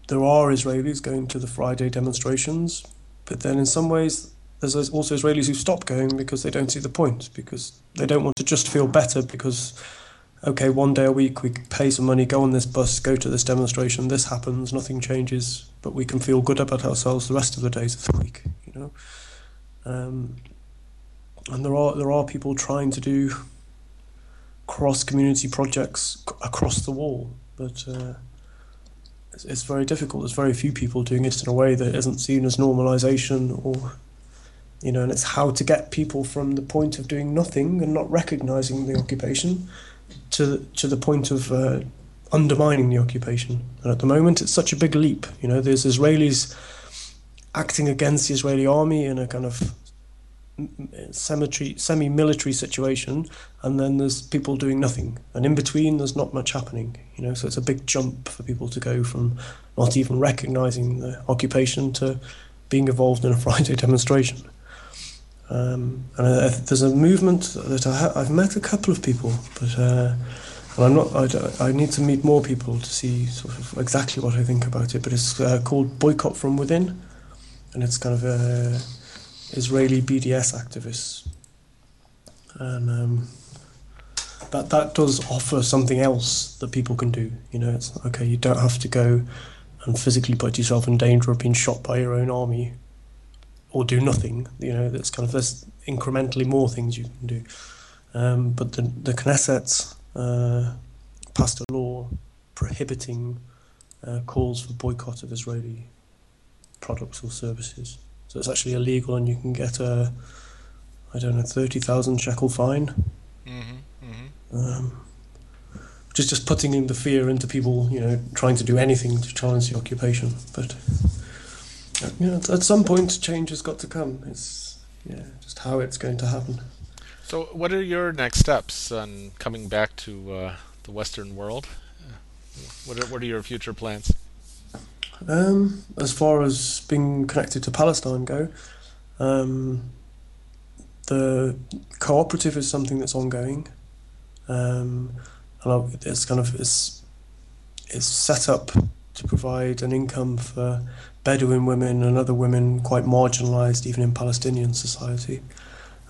there are Israelis going to the Friday demonstrations, but then in some ways there's also Israelis who stop going because they don't see the point, because they don't want to just feel better because okay, one day a week we pay some money, go on this bus, go to this demonstration, this happens, nothing changes, but we can feel good about ourselves the rest of the days of the week, you know. Um, and there are there are people trying to do cross community projects across the wall, but uh, it's, it's very difficult. There's very few people doing it in a way that isn't seen as normalization or you know, and it's how to get people from the point of doing nothing and not recognizing the occupation to to the point of uh, undermining the occupation. And at the moment, it's such a big leap. You know, there's Israelis acting against the Israeli army in a kind of semi-military situation, and then there's people doing nothing, and in between there's not much happening. You know, so it's a big jump for people to go from not even recognizing the occupation to being involved in a [LAUGHS] Friday demonstration. Um, and uh, there's a movement that I ha- I've met a couple of people, but uh, and I'm not. I, I need to meet more people to see sort of exactly what I think about it. But it's uh, called Boycott from Within, and it's kind of uh, Israeli BDS activists, and um, that that does offer something else that people can do. You know, it's okay. You don't have to go and physically put yourself in danger of being shot by your own army or do nothing. You know, that's kind of there's incrementally more things you can do. Um, but the the Knesset uh, passed a law prohibiting uh, calls for boycott of Israeli products or services. So it's actually illegal, and you can get a I don't know thirty thousand shekel fine. Mm-hmm, mm-hmm. Um, just just putting in the fear into people, you know, trying to do anything to challenge the occupation. But uh, you know, at some point, change has got to come. It's yeah, just how it's going to happen. So, what are your next steps on coming back to uh, the Western world? What are, what are your future plans? Um, as far as being connected to Palestine go, um, the cooperative is something that's ongoing, um, and it's kind of it's it's set up to provide an income for Bedouin women and other women quite marginalised even in Palestinian society.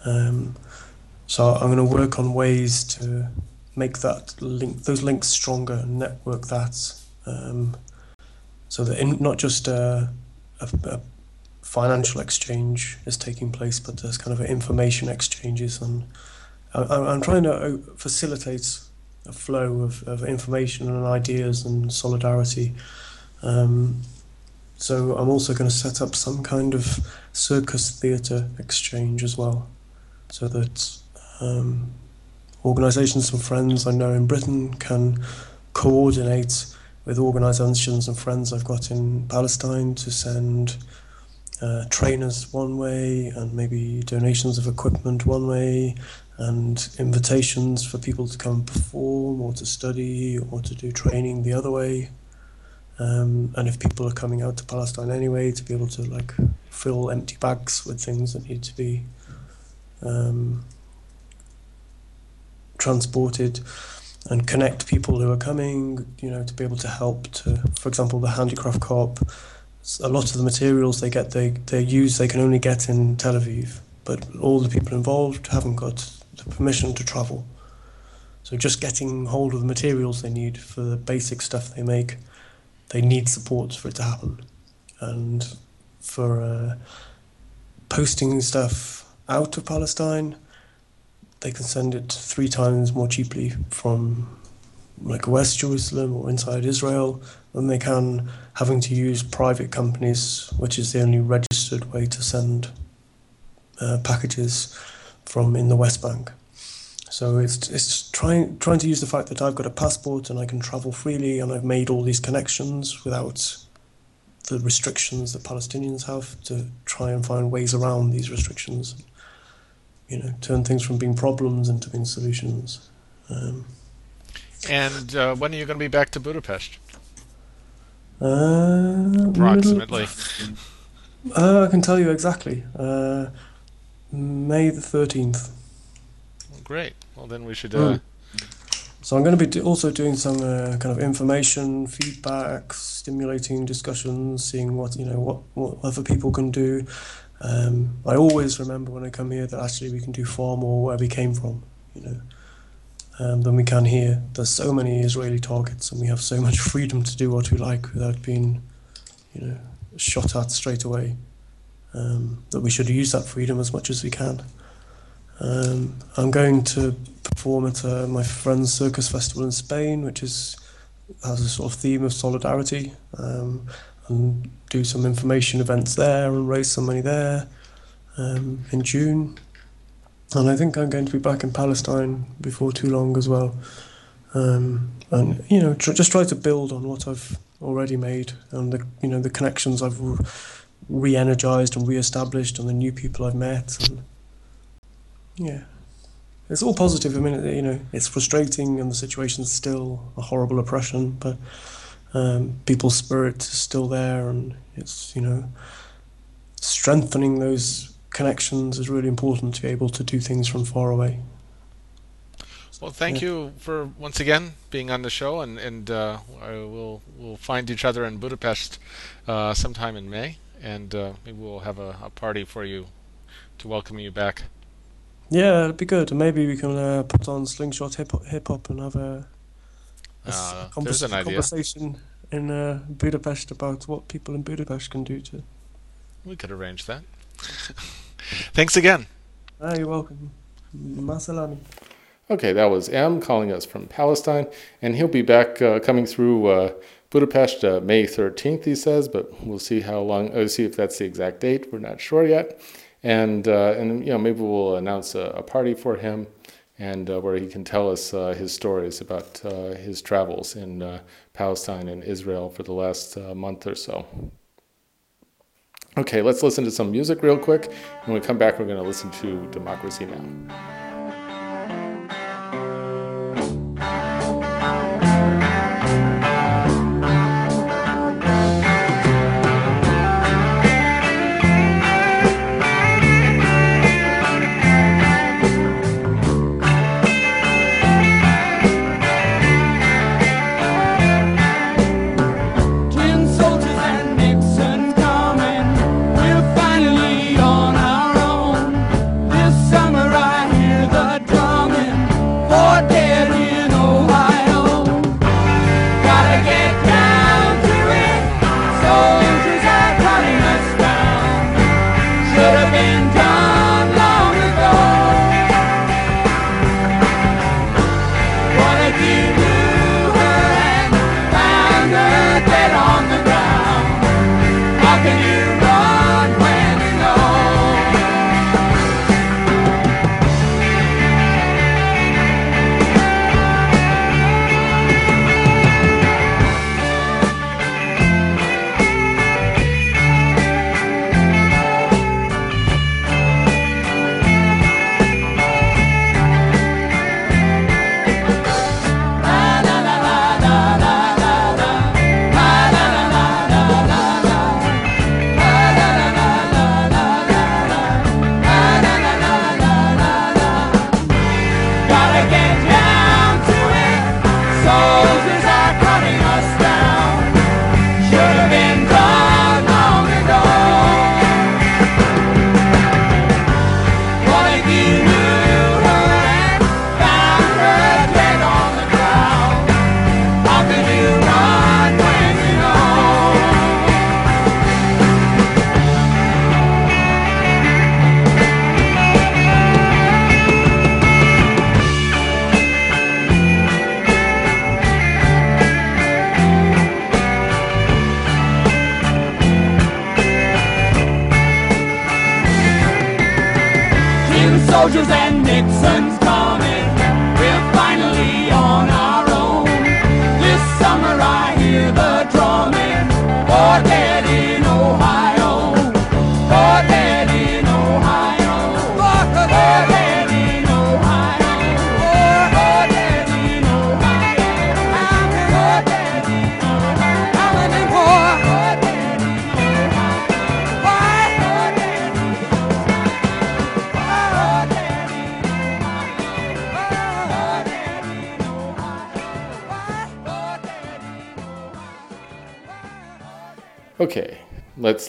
Um, so I'm going to work on ways to make that link, those links stronger, and network that. So that in, not just a, a, a financial exchange is taking place, but there's kind of information exchanges, and I, I'm trying to uh, facilitate a flow of, of information and ideas and solidarity. Um, so I'm also going to set up some kind of circus theatre exchange as well, so that um, organisations and friends I know in Britain can coordinate with organisations and friends I've got in Palestine to send uh, trainers one way and maybe donations of equipment one way and invitations for people to come perform or to study or to do training the other way. Um, and if people are coming out to Palestine anyway, to be able to like fill empty bags with things that need to be um, transported and connect people who are coming, you know, to be able to help to, for example, the handicraft co-op, a lot of the materials they get, they, they use, they can only get in Tel Aviv, but all the people involved haven't got the permission to travel. So just getting hold of the materials they need for the basic stuff they make, they need support for it to happen. And for uh, posting stuff out of Palestine, they can send it three times more cheaply from like West Jerusalem or inside Israel than they can having to use private companies, which is the only registered way to send uh, packages from in the West Bank. So it's it's trying trying to use the fact that I've got a passport and I can travel freely and I've made all these connections without the restrictions that Palestinians have to try and find ways around these restrictions. You know, turn things from being problems into being solutions. Um, and uh, when are you going to be back to Budapest? Uh, Approximately. Uh, I can tell you exactly. Uh, May the 13th. Well, great. Well, then we should. Uh, Mm. So I'm going to be do- also doing some uh, kind of information, feedback, stimulating discussions, seeing what you know what, what other people can do. Um, I always remember when I come here that actually we can do far more where we came from, you know, um, than we can here. There's so many Israeli targets, and we have so much [LAUGHS] freedom to do what we like without being, you know, shot at straight away. Um, that we should use that freedom as much as we can. Um, I'm going to perform at uh, my friend's circus festival in Spain, which is has a sort of theme of solidarity, um, and do some information events there and raise some money there um, in June. And I think I'm going to be back in Palestine before too long as well. Um, and you know, tr- just try to build on what I've already made and the you know the connections I've re- re-energized and re-established and the new people I've met and yeah, it's all positive. I mean, you know, it's frustrating and the situation's still a horrible oppression, but um, people's spirit is still there, and it's you know, strengthening those connections is really important to be able to do things from far away. well, thank Yeah. you for once again being on the show, and and uh, I will we'll find each other in Budapest uh, sometime in May, and uh, maybe we'll have a, a party for you to welcome you back. Yeah, it'd be good. Maybe we can uh, put on slingshot hip hop and have a, Uh, convers- there's an idea. conversation in uh, Budapest about what people in Budapest can do to. We could arrange that. [LAUGHS] Thanks again. Ah, you're welcome. Masalami. Okay, that was M calling us from Palestine, and he'll be back uh, coming through uh, Budapest uh, May 13th, he says, but we'll see how long, uh, see if that's the exact date. We're not sure yet. And, uh, and you know, maybe we'll announce a, a party for him and uh, where he can tell us uh, his stories about uh, his travels in uh, Palestine and Israel for the last uh, month or so. Okay, let's listen to some music real quick. When we come back, we're going to listen to Democracy Now!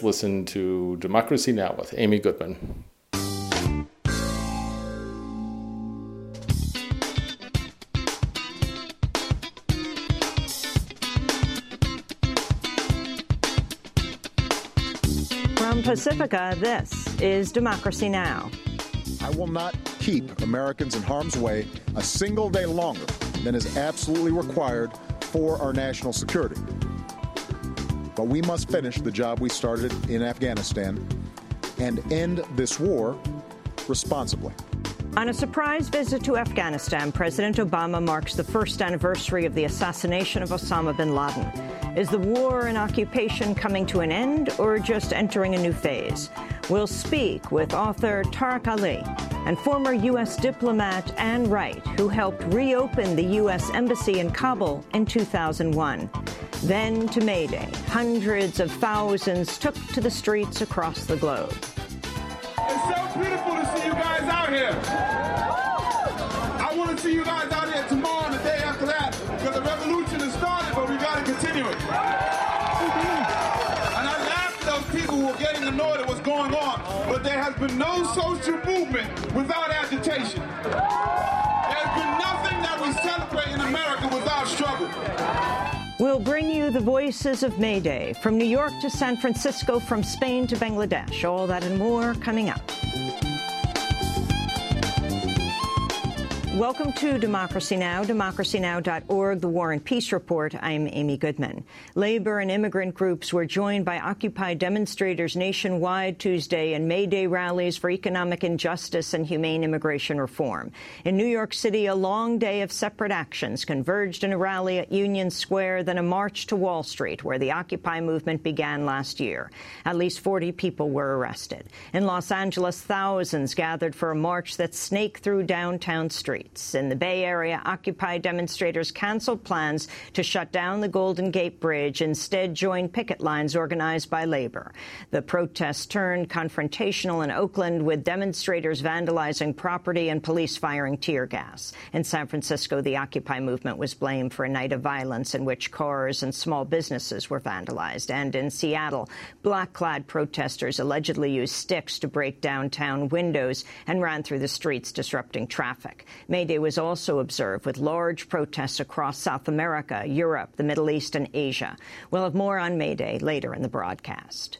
Listen to Democracy Now! with Amy Goodman. From Pacifica, this is Democracy Now! I will not keep Americans in harm's way a single day longer than is absolutely required for our national security. But we must finish the job we started in Afghanistan and end this war responsibly. On a surprise visit to Afghanistan, President Obama marks the first anniversary of the assassination of Osama bin Laden. Is the war and occupation coming to an end or just entering a new phase? We'll speak with author Tariq Ali and former U.S. diplomat Anne Wright, who helped reopen the U.S. Embassy in Kabul in 2001. Then to May Day, hundreds of thousands took to the streets across the globe. It's so beautiful to see you guys out here. I want to see you guys out here tomorrow and the day after that because the revolution has started, but we got to continue it. And I laugh at those people who are getting annoyed at what's going on, but there has been no social movement without agitation. There's been nothing that we celebrate in America without struggle. We'll bring you the voices of May Day from New York to San Francisco, from Spain to Bangladesh. All that and more coming up. Welcome to Democracy Now!, democracynow.org, the War and Peace Report. I'm Amy Goodman. Labor and immigrant groups were joined by Occupy demonstrators nationwide Tuesday in May Day rallies for economic injustice and humane immigration reform. In New York City, a long day of separate actions converged in a rally at Union Square, then a march to Wall Street, where the Occupy movement began last year. At least 40 people were arrested. In Los Angeles, thousands gathered for a march that snaked through downtown streets. In the Bay Area, Occupy demonstrators canceled plans to shut down the Golden Gate Bridge, instead joined picket lines organized by labor. The protests turned confrontational in Oakland, with demonstrators vandalizing property and police firing tear gas. In San Francisco, the Occupy movement was blamed for a night of violence in which cars and small businesses were vandalized. And in Seattle, black-clad protesters allegedly used sticks to break downtown windows and ran through the streets, disrupting traffic. May Day was also observed with large protests across South America, Europe, the Middle East, and Asia. We'll have more on May Day later in the broadcast.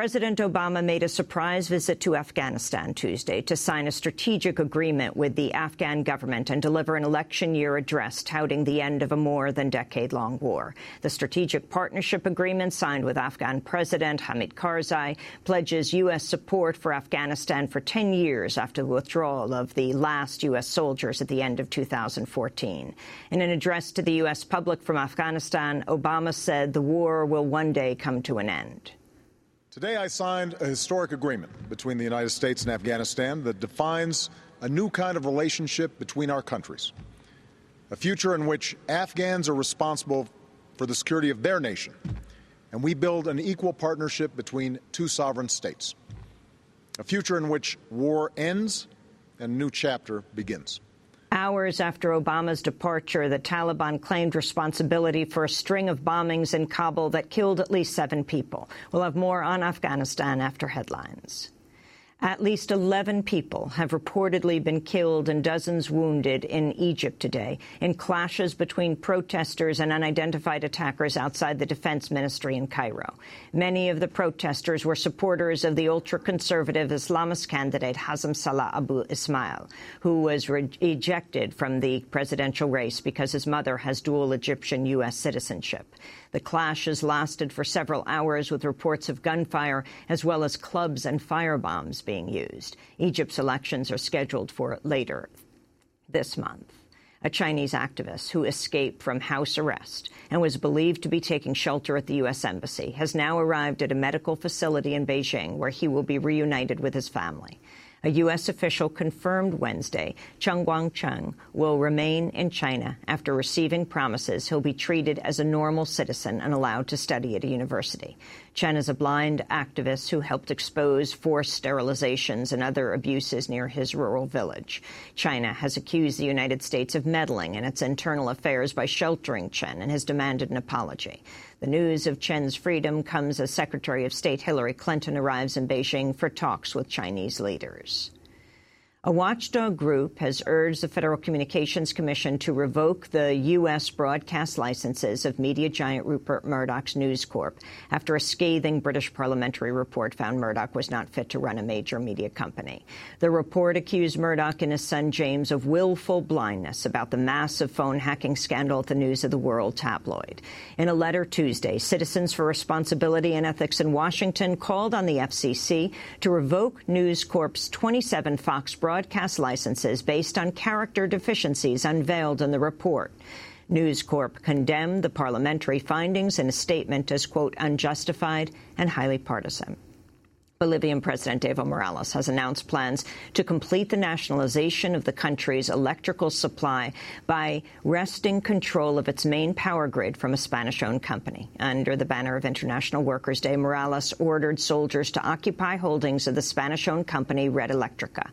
President Obama made a surprise visit to Afghanistan Tuesday to sign a strategic agreement with the Afghan government and deliver an election year address touting the end of a more than decade-long war. The strategic partnership agreement signed with Afghan President Hamid Karzai pledges U.S. support for Afghanistan for 10 years after the withdrawal of the last U.S. soldiers at the end of 2014. In an address to the U.S. public from Afghanistan, Obama said the war will one day come to an end. Today, I signed a historic agreement between the United States and Afghanistan that defines a new kind of relationship between our countries. A future in which Afghans are responsible for the security of their nation, and we build an equal partnership between two sovereign states. A future in which war ends and a new chapter begins. Hours after Obama's departure, the Taliban claimed responsibility for a string of bombings in Kabul that killed at least seven people. We'll have more on Afghanistan after headlines. At least 11 people have reportedly been killed and dozens wounded in Egypt today in clashes between protesters and unidentified attackers outside the defense ministry in Cairo. Many of the protesters were supporters of the ultra-conservative Islamist candidate Hazem Salah Abu Ismail, who was ejected from the presidential race because his mother has dual Egyptian U.S. citizenship. The clashes lasted for several hours with reports of gunfire as well as clubs and firebombs being used. Egypt's elections are scheduled for later this month. A Chinese activist who escaped from house arrest and was believed to be taking shelter at the U.S. Embassy has now arrived at a medical facility in Beijing where he will be reunited with his family. A U.S. official confirmed Wednesday Chen Guangcheng will remain in China after receiving promises he'll be treated as a normal citizen and allowed to study at a university. Chen is a blind activist who helped expose forced sterilizations and other abuses near his rural village. China has accused the United States of meddling in its internal affairs by sheltering Chen and has demanded an apology. The news of Chen's freedom comes as Secretary of State Hillary Clinton arrives in Beijing for talks with Chinese leaders. A watchdog group has urged the Federal Communications Commission to revoke the U.S. broadcast licenses of media giant Rupert Murdoch's News Corp after a scathing British parliamentary report found Murdoch was not fit to run a major media company. The report accused Murdoch and his son James of willful blindness about the massive phone hacking scandal at the News of the World tabloid. In a letter Tuesday, Citizens for Responsibility and Ethics in Washington called on the FCC to revoke News Corp's 27 Fox broadcast licenses based on character deficiencies unveiled in the report. News Corp condemned the parliamentary findings in a statement as, quote, unjustified and highly partisan. Bolivian President Evo Morales has announced plans to complete the nationalization of the country's electrical supply by wresting control of its main power grid from a Spanish-owned company. Under the banner of International Workers' Day, Morales ordered soldiers to occupy holdings of the Spanish-owned company Red Electrica.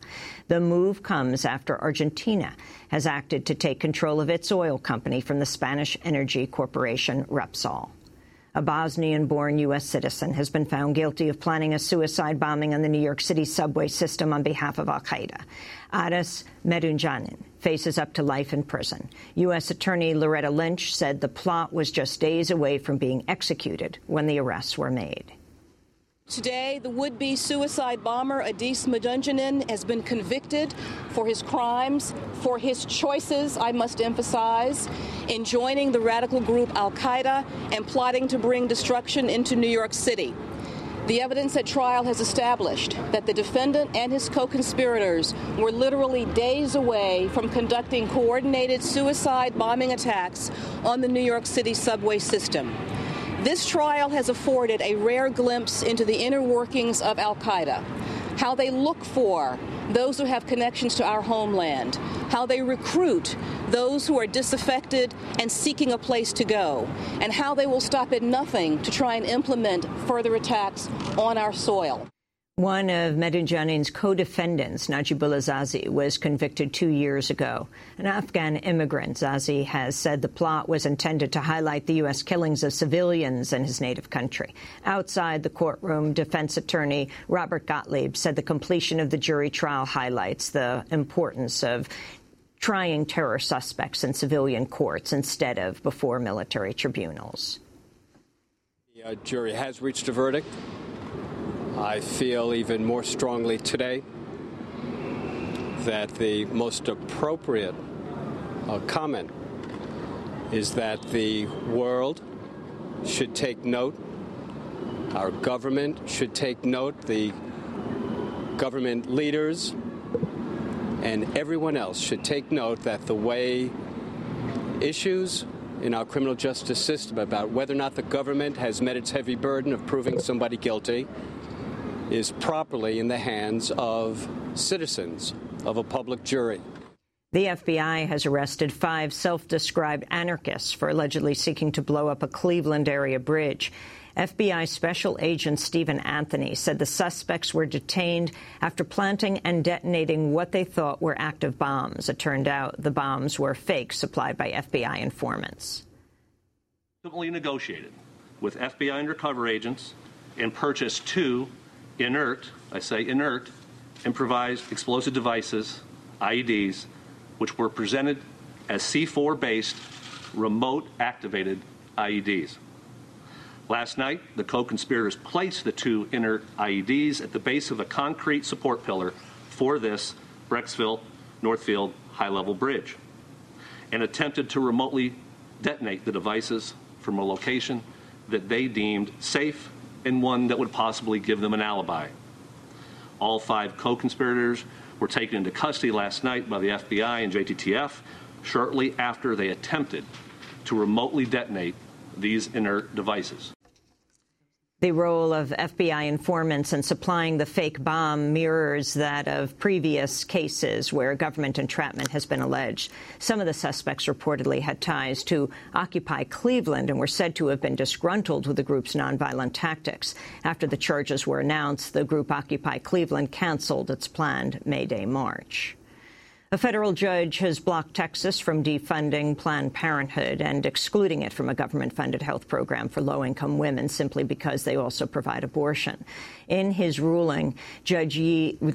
The move comes after Argentina has acted to take control of its oil company from the Spanish energy corporation Repsol. A Bosnian-born U.S. citizen has been found guilty of planning a suicide bombing on the New York City subway system on behalf of al-Qaeda. Adis Medunjanin faces up to life in prison. U.S. Attorney Loretta Lynch said the plot was just days away from being executed when the arrests were made. Today, the would-be suicide bomber Adis Medunjanin has been convicted for his crimes, for his choices, I must emphasize, in joining the radical group Al-Qaeda and plotting to bring destruction into New York City. The evidence at trial has established that the defendant and his co-conspirators were literally days away from conducting coordinated suicide bombing attacks on the New York City subway system. This trial has afforded a rare glimpse into the inner workings of Al Qaeda, how they look for those who have connections to our homeland, how they recruit those who are disaffected and seeking a place to go, and how they will stop at nothing to try and implement further attacks on our soil. One of Medunjanin's co-defendants, Najibullah Zazi, was convicted two years ago. An Afghan immigrant, Zazi has said the plot was intended to highlight the U.S. killings of civilians in his native country. Outside the courtroom, defense attorney Robert Gottlieb said the completion of the jury trial highlights the importance of trying terror suspects in civilian courts instead of before military tribunals. The uh, jury has reached a verdict. I feel even more strongly today that the most appropriate uh, comment is that the world should take note, our government should take note, the government leaders and everyone else should take note that the way issues in our criminal justice system about whether or not the government has met its heavy burden of proving somebody guilty is properly in the hands of citizens, of a public jury. The FBI has arrested five self-described anarchists for allegedly seeking to blow up a Cleveland area bridge. FBI Special Agent Stephen Anthony said the suspects were detained after planting and detonating what they thought were active bombs. It turned out the bombs were fake supplied by FBI informants. Ultimately negotiated with FBI undercover agents and purchased two inert, I say inert, improvised explosive devices, IEDs, which were presented as C4 based remote activated IEDs. Last night, the co conspirators placed the two inert IEDs at the base of a concrete support pillar for this Brecksville Northfield high level bridge and attempted to remotely detonate the devices from a location that they deemed safe and one that would possibly give them an alibi. All five co conspirators were taken into custody last night by the FBI and JTTF shortly after they attempted to remotely detonate these inert devices. The role of FBI informants in supplying the fake bomb mirrors that of previous cases where government entrapment has been alleged. Some of the suspects reportedly had ties to Occupy Cleveland and were said to have been disgruntled with the group's nonviolent tactics. After the charges were announced, the group Occupy Cleveland canceled its planned May Day march. A federal judge has blocked Texas from defunding Planned Parenthood and excluding it from a government-funded health program for low-income women simply because they also provide abortion. In his ruling, Judge,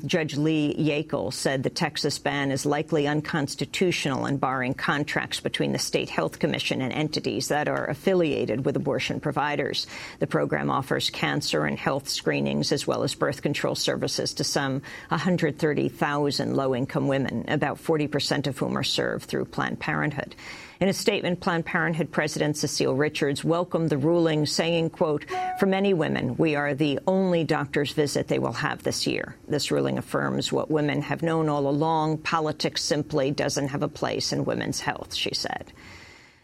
judge Lee Yeakel said the Texas ban is likely unconstitutional in barring contracts between the state health commission and entities that are affiliated with abortion providers. The program offers cancer and health screenings as well as birth control services to some 130,000 low-income women about 40% of whom are served through Planned Parenthood. In a statement, Planned Parenthood President Cecile Richards welcomed the ruling, saying, quote, for many women, we are the only doctor's visit they will have this year. This ruling affirms what women have known all along. Politics simply doesn't have a place in women's health, she said.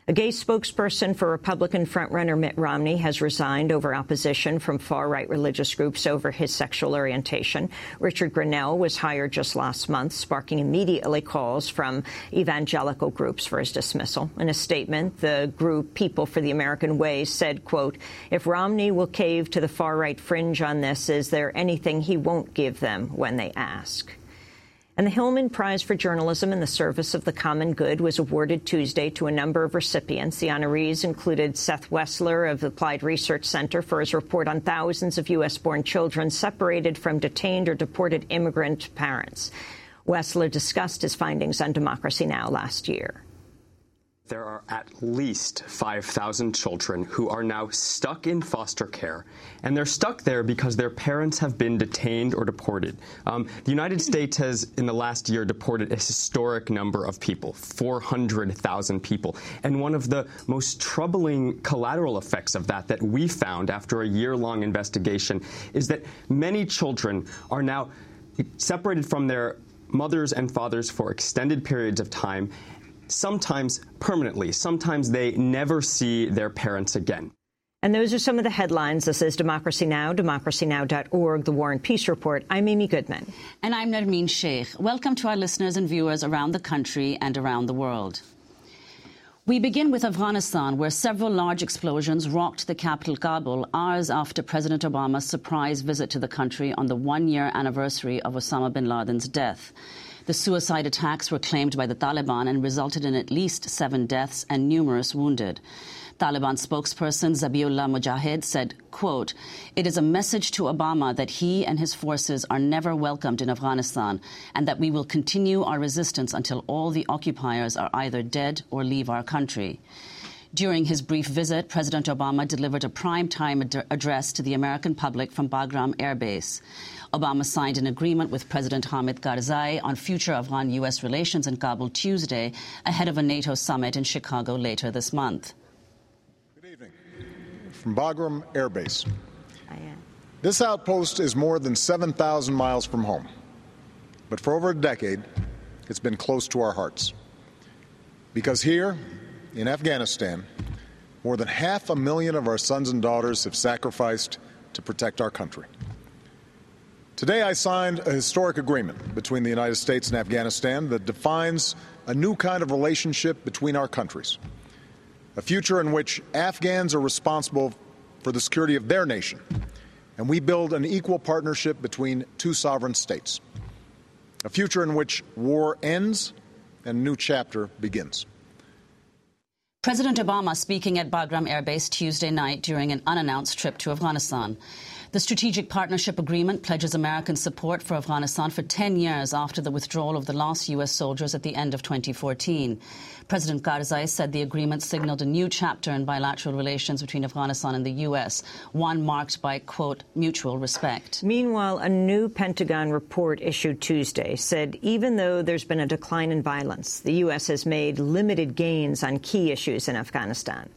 A gay spokesperson for Republican frontrunner Mitt Romney has resigned over opposition from far-right religious groups over his sexual orientation. Richard Grenell was hired just last month, sparking immediately calls from evangelical groups for his dismissal. In a statement, the group People for the American Way said, quote, if Romney will cave to the far-right fringe on this, is there anything he won't give them when they ask? And the Hillman Prize for Journalism in the Service of the Common Good was awarded Tuesday to a number of recipients. The honorees included Seth Wessler of the Applied Research Center for his report on thousands of U.S.-born children separated from detained or deported immigrant parents. Wessler discussed his findings on Democracy Now! last year. There are at least 5,000 children who are now stuck in foster care, and they're stuck there because their parents have been detained or deported. Um, the United States has, in the last year, deported a historic number of people 400,000 people. And one of the most troubling collateral effects of that, that we found after a year long investigation, is that many children are now separated from their mothers and fathers for extended periods of time sometimes permanently. Sometimes they never see their parents again. And those are some of the headlines. This is Democracy Now!, democracynow.org, The War and Peace Report. I'm Amy Goodman. And I'm Nermeen Sheikh. Welcome to our listeners and viewers around the country and around the world. We begin with Afghanistan, where several large explosions rocked the capital Kabul hours after President Obama's surprise visit to the country on the one-year anniversary of Osama bin Laden's death. The suicide attacks were claimed by the Taliban and resulted in at least seven deaths and numerous wounded. Taliban spokesperson Zabiullah Mujahid said, quote, It is a message to Obama that he and his forces are never welcomed in Afghanistan and that we will continue our resistance until all the occupiers are either dead or leave our country. During his brief visit, President Obama delivered a primetime ad- address to the American public from Bagram Air Base. Obama signed an agreement with President Hamid Karzai on future Afghan U.S. relations in Kabul Tuesday, ahead of a NATO summit in Chicago later this month. Good evening. From Bagram Air Base. This outpost is more than 7,000 miles from home. But for over a decade, it's been close to our hearts. Because here, in Afghanistan, more than half a million of our sons and daughters have sacrificed to protect our country. Today, I signed a historic agreement between the United States and Afghanistan that defines a new kind of relationship between our countries. A future in which Afghans are responsible for the security of their nation, and we build an equal partnership between two sovereign states. A future in which war ends and a new chapter begins. President Obama speaking at Bagram Air Base Tuesday night during an unannounced trip to Afghanistan. The Strategic Partnership Agreement pledges American support for Afghanistan for 10 years after the withdrawal of the last U.S. soldiers at the end of 2014. President Karzai said the agreement signaled a new chapter in bilateral relations between Afghanistan and the U.S., one marked by, quote, mutual respect. Meanwhile, a new Pentagon report issued Tuesday said even though there's been a decline in violence, the U.S. has made limited gains on key issues in Afghanistan.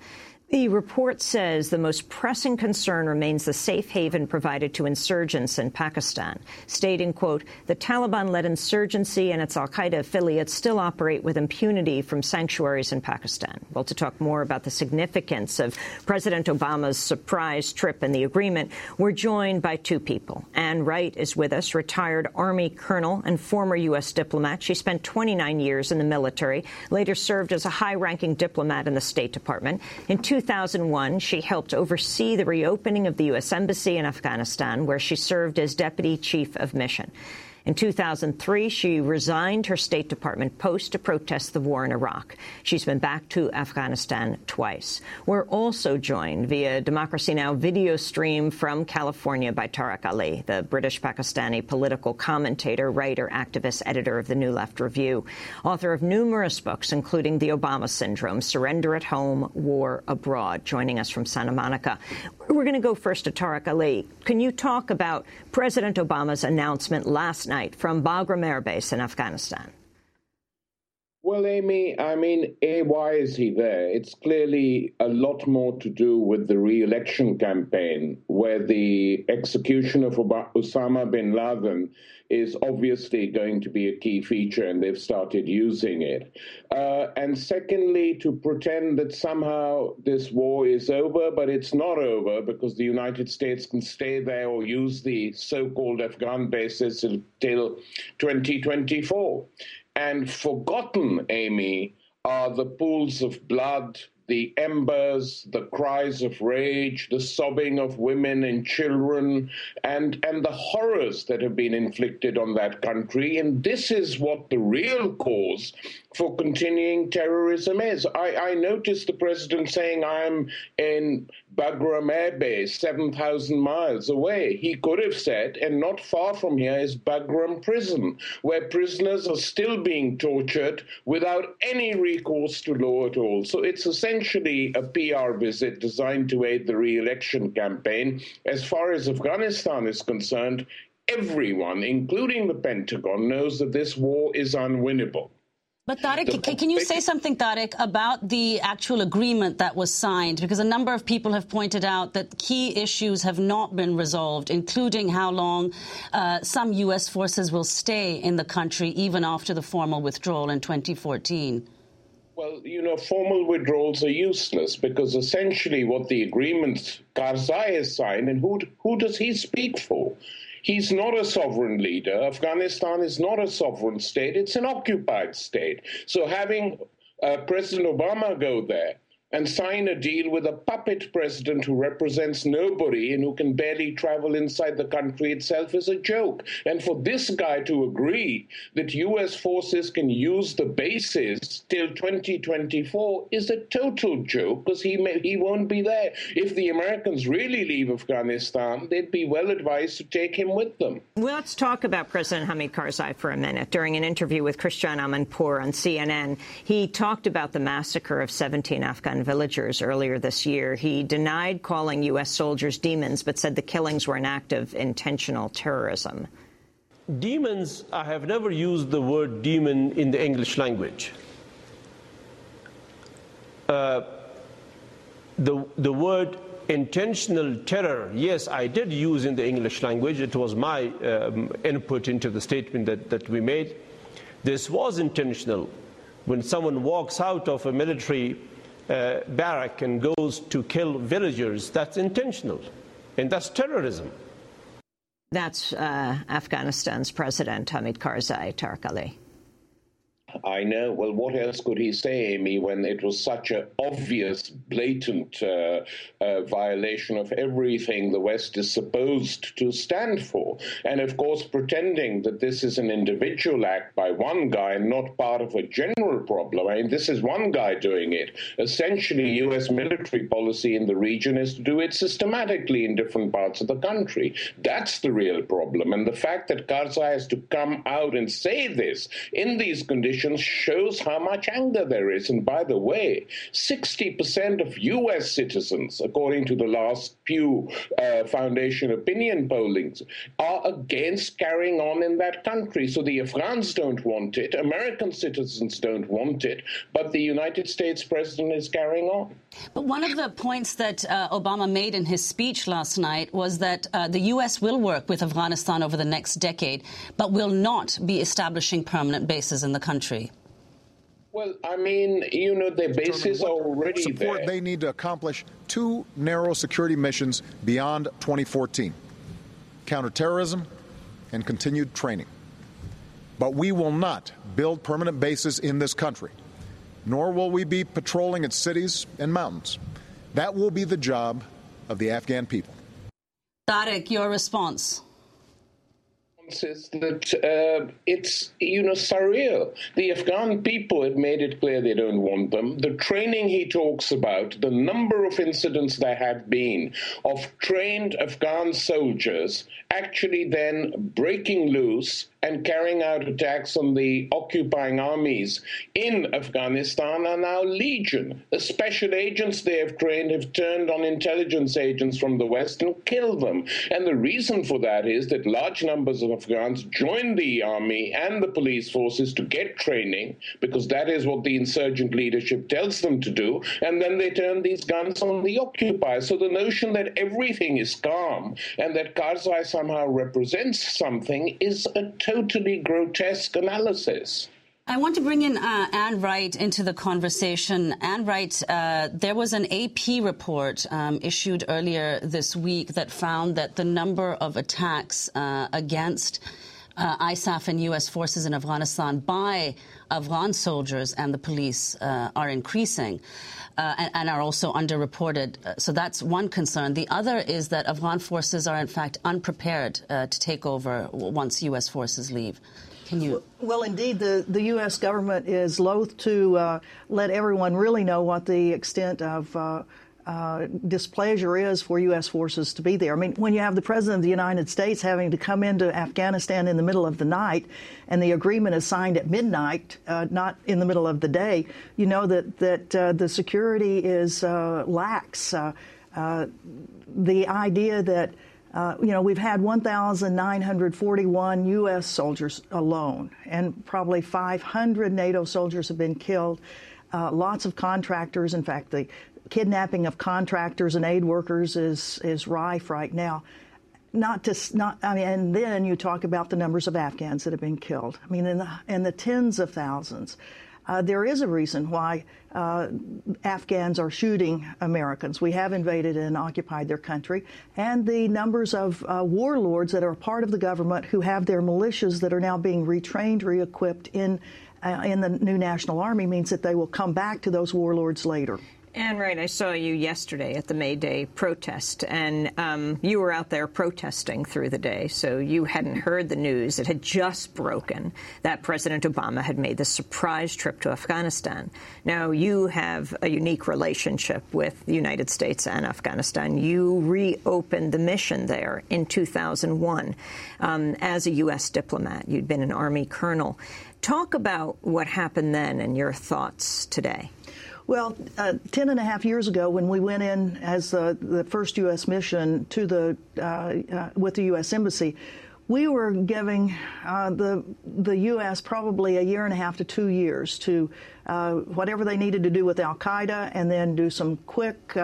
The report says the most pressing concern remains the safe haven provided to insurgents in Pakistan, stating, quote, the Taliban-led insurgency and its al-Qaeda affiliates still operate with impunity from sanctuaries in Pakistan. Well, to talk more about the significance of President Obama's surprise trip and the agreement, we're joined by two people. Anne Wright is with us, retired Army colonel and former U.S. diplomat. She spent 29 years in the military, later served as a high-ranking diplomat in the State Department. In 2001, she helped oversee the reopening of the U.S. Embassy in Afghanistan, where she served as Deputy Chief of Mission. In 2003, she resigned her State Department post to protest the war in Iraq. She's been back to Afghanistan twice. We're also joined via Democracy Now! video stream from California by Tariq Ali, the British-Pakistani political commentator, writer, activist, editor of the New Left Review, author of numerous books, including The Obama Syndrome, Surrender at Home, War Abroad, joining us from Santa Monica. We're going to go first to Tariq Ali. Can you talk about President Obama's announcement last night from Bagram Air Base in Afghanistan? Well, Amy, I mean, A, why is he there? It's clearly a lot more to do with the re election campaign, where the execution of Osama bin Laden is obviously going to be a key feature, and they've started using it. Uh, and secondly, to pretend that somehow this war is over, but it's not over because the United States can stay there or use the so called Afghan bases until 2024. And forgotten, Amy, are the pools of blood, the embers, the cries of rage, the sobbing of women and children, and, and the horrors that have been inflicted on that country. And this is what the real cause for continuing terrorism is. I, I noticed the president saying, I'm in Bagram Air Base, 7,000 miles away. He could have said, and not far from here is Bagram Prison, where prisoners are still being tortured without any recourse to law at all. So it's essentially a PR visit designed to aid the re election campaign. As far as Afghanistan is concerned, everyone, including the Pentagon, knows that this war is unwinnable. But Tariq, can, can you say something, Tariq, about the actual agreement that was signed? Because a number of people have pointed out that key issues have not been resolved, including how long uh, some U.S. forces will stay in the country even after the formal withdrawal in 2014. Well, you know, formal withdrawals are useless because essentially what the agreement Karzai has signed, and who, who does he speak for? He's not a sovereign leader. Afghanistan is not a sovereign state, it's an occupied state. So having uh, President Obama go there and sign a deal with a puppet president who represents nobody and who can barely travel inside the country itself is a joke. And for this guy to agree that U.S. forces can use the bases till 2024 is a total joke because he, may, he won't be there. If the Americans really leave Afghanistan, they'd be well advised to take him with them. Well, let's talk about President Hamid Karzai for a minute. During an interview with Christiane Amanpour on CNN, he talked about the massacre of 17 Afghan Villagers earlier this year. He denied calling U.S. soldiers demons, but said the killings were an act of intentional terrorism. Demons, I have never used the word demon in the English language. Uh, the, the word intentional terror, yes, I did use in the English language. It was my um, input into the statement that, that we made. This was intentional. When someone walks out of a military uh, barrack and goes to kill villagers, that's intentional. And that's terrorism. That's uh, Afghanistan's President Hamid Karzai, Tariq Ali. I know. Well, what else could he say, Amy, when it was such an obvious, blatant uh, uh, violation of everything the West is supposed to stand for? And of course, pretending that this is an individual act by one guy and not part of a general problem. I mean, this is one guy doing it. Essentially, U.S. military policy in the region is to do it systematically in different parts of the country. That's the real problem. And the fact that Karzai has to come out and say this in these conditions shows how much anger there is. And by the way, 60% of US citizens, according to the last Pew uh, Foundation opinion pollings, are against carrying on in that country. So the Afghans don't want it, American citizens don't want it, but the United States president is carrying on. But one of the points that uh, Obama made in his speech last night was that uh, the U.S. will work with Afghanistan over the next decade, but will not be establishing permanent bases in the country. Well, I mean, you know, the bases are already support there. they need to accomplish two narrow security missions beyond 2014 counterterrorism and continued training. But we will not build permanent bases in this country, nor will we be patrolling its cities and mountains. That will be the job of the Afghan people. Tariq, your response is that uh, it's you know surreal. The Afghan people have made it clear they don't want them. The training he talks about, the number of incidents there have been of trained Afghan soldiers actually then breaking loose and carrying out attacks on the occupying armies in Afghanistan are now legion. The special agents they have trained have turned on intelligence agents from the West and killed them. And the reason for that is that large numbers of Afghans join the army and the police forces to get training, because that is what the insurgent leadership tells them to do, and then they turn these guns on the occupiers. So the notion that everything is calm and that Karzai somehow represents something is a totally grotesque analysis. I want to bring in uh, Anne Wright into the conversation. Anne Wright, uh, there was an AP report um, issued earlier this week that found that the number of attacks uh, against uh, ISAF and U.S. forces in Afghanistan by Afghan soldiers and the police uh, are increasing. Uh, and, and, are also underreported. Uh, so that's one concern. The other is that Afghan forces are, in fact, unprepared uh, to take over once U.S. forces leave. Can you? Well, indeed, the, the U.S. government is loath to uh, let everyone really know what the extent of uh, uh, displeasure is for U.S. forces to be there. I mean, when you have the President of the United States having to come into Afghanistan in the middle of the night and the agreement is signed at midnight, uh, not in the middle of the day, you know that, that uh, the security is uh, lax. Uh, uh, the idea that you know, we've had 1,941 U.S. soldiers alone, and probably 500 NATO soldiers have been killed. Uh, lots of contractors. In fact, the kidnapping of contractors and aid workers is is rife right now. Not to not I mean, and then you talk about the numbers of Afghans that have been killed. I mean, in the in the tens of thousands. Uh, there is a reason why uh, Afghans are shooting Americans. We have invaded and occupied their country, and the numbers of uh, warlords that are part of the government who have their militias that are now being retrained, re-equipped in uh, in the new national army means that they will come back to those warlords later. Anne Wright, I saw you yesterday at the May Day protest, and um, you were out there protesting through the day, so you hadn't heard the news. It had just broken that President Obama had made the surprise trip to Afghanistan. Now, you have a unique relationship with the United States and Afghanistan. You reopened the mission there in 2001 um, as a U.S. diplomat. You'd been an Army colonel. Talk about what happened then and your thoughts today. Well, uh, ten and a half years ago, when we went in as uh, the first U.S. mission to the uh, uh with the U.S. Embassy, we were giving uh, the the U.S. probably a year and a half to two years to uh, whatever they needed to do with Al Qaeda, and then do some quick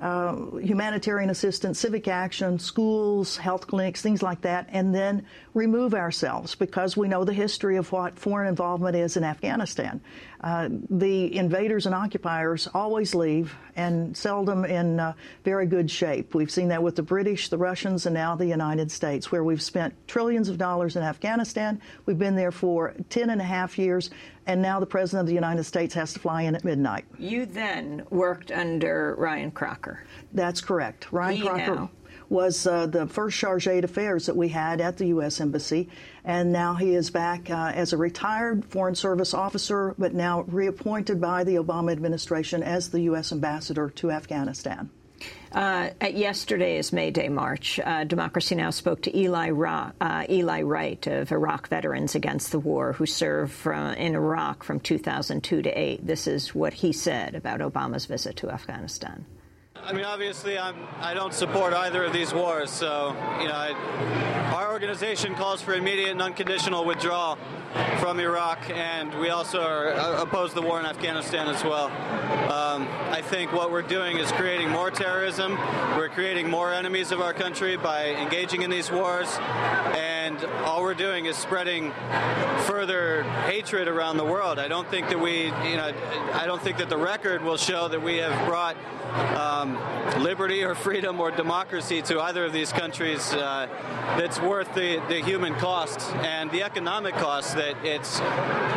uh, humanitarian assistance, civic action, schools, health clinics, things like that, and then remove ourselves because we know the history of what foreign involvement is in Afghanistan. Uh, the invaders and occupiers always leave and seldom in uh, very good shape. We've seen that with the British, the Russians, and now the United States, where we've spent trillions of dollars in Afghanistan. We've been there for 10 and a half years, and now the President of the United States has to fly in at midnight. You then worked under Ryan Crocker. That's correct. Ryan he Crocker now. Was uh, the first charge d'affaires that we had at the U.S. Embassy, and now he is back uh, as a retired Foreign Service officer, but now reappointed by the Obama administration as the U.S. ambassador to Afghanistan. Uh, at yesterday's May Day March, uh, Democracy Now! spoke to Eli, Ra- uh, Eli Wright of Iraq Veterans Against the War, who served in Iraq from 2002 to 8. This is what he said about Obama's visit to Afghanistan. I mean, obviously, I'm, I don't support either of these wars. So, you know, I, our organization calls for immediate and unconditional withdrawal from Iraq, and we also are uh, oppose the war in Afghanistan as well. Um, I think what we're doing is creating more terrorism. We're creating more enemies of our country by engaging in these wars, and all we're doing is spreading further hatred around the world. I don't think that we, you know, I don't think that the record will show that we have brought um, liberty or freedom or democracy to either of these countries uh, that's worth the, the human cost and the economic cost that it's,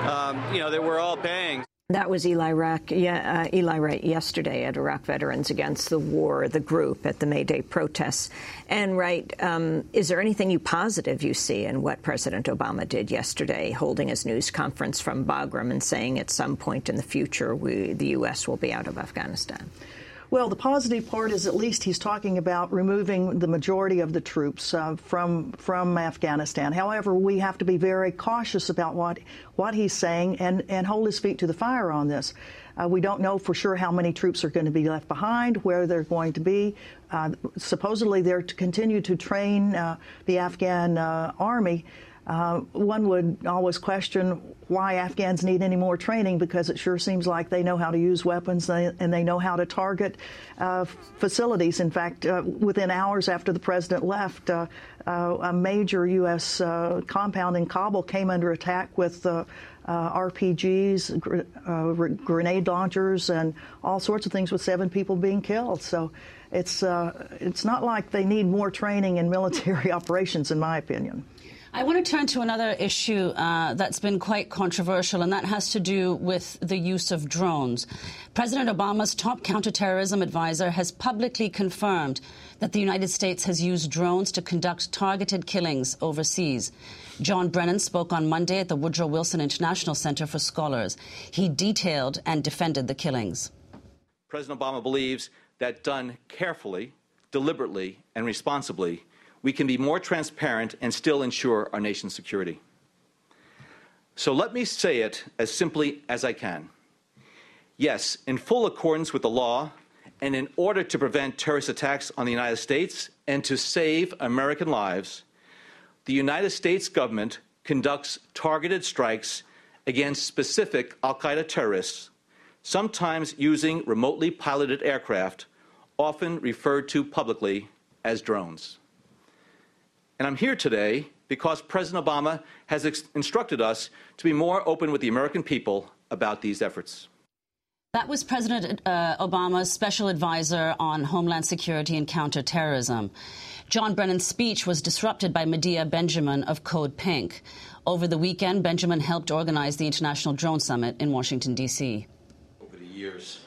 um, you know, that we're all paying. That was Eli Wright, yeah, uh, Eli Wright yesterday at Iraq Veterans Against the War, the group at the May Day protests. Anne Wright, um, is there anything you positive you see in what President Obama did yesterday, holding his news conference from Bagram and saying at some point in the future we, the U.S. will be out of Afghanistan? Well, the positive part is at least he's talking about removing the majority of the troops uh, from from Afghanistan. However, we have to be very cautious about what what he's saying and and hold his feet to the fire on this. Uh, we don't know for sure how many troops are going to be left behind, where they're going to be. Uh, supposedly, they're to continue to train uh, the Afghan uh, army. Uh, one would always question why Afghans need any more training because it sure seems like they know how to use weapons and they know how to target uh, facilities. In fact, uh, within hours after the president left, uh, uh a major U.S. Uh, compound in Kabul came under attack with RPGs, gr- grenade launchers, and all sorts of things with seven people being killed. So it's, it's not like they need more training in military [LAUGHS] operations, in my opinion. I want to turn to another issue uh, that's been quite controversial, and that has to do with the use of drones. President Obama's top counterterrorism advisor has publicly confirmed that the United States has used drones to conduct targeted killings overseas. John Brennan spoke on Monday at the Woodrow Wilson International Center for Scholars. He detailed and defended the killings. President Obama believes that done carefully, deliberately, and responsibly, we can be more transparent and still ensure our nation's security. So let me say it as simply as I can. Yes, in full accordance with the law, and in order to prevent terrorist attacks on the United States and to save American lives, the United States government conducts targeted strikes against specific Al Qaeda terrorists, sometimes using remotely piloted aircraft, often referred to publicly as drones. And I'm here today because President Obama has ex- instructed us to be more open with the American people about these efforts. That was President uh, Obama's special advisor on Homeland Security and Counterterrorism. John Brennan's speech was disrupted by Medea Benjamin of Code Pink. Over the weekend, Benjamin helped organize the International Drone Summit in Washington, D.C. Over the years,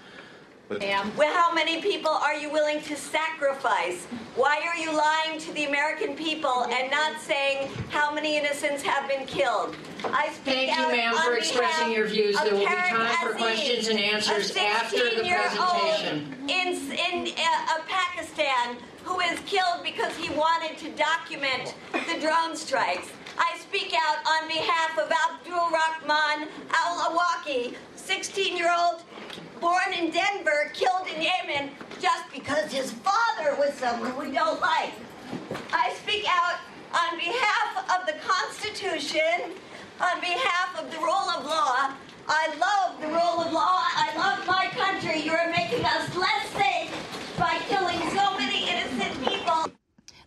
well, how many people are you willing to sacrifice? Why are you lying to the American people and not saying how many innocents have been killed? I speak Thank you, ma'am, for expressing your views. There will be time for questions and answers after the presentation. In, in uh, Pakistan, who is killed because he wanted to document the drone strikes. I speak out on behalf of Abdul Rahman al Awlaki, 16 year old born in Denver, killed in Yemen just because his father was someone we don't like. I speak out on behalf of the Constitution, on behalf of the rule of law. I love the rule of law. I love my country. You are making us less safe by killing so many.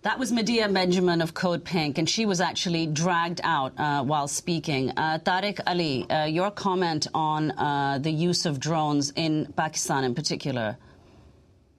That was Medea Benjamin of Code Pink, and she was actually dragged out uh, while speaking. Uh, Tariq Ali, uh, your comment on uh, the use of drones in Pakistan in particular.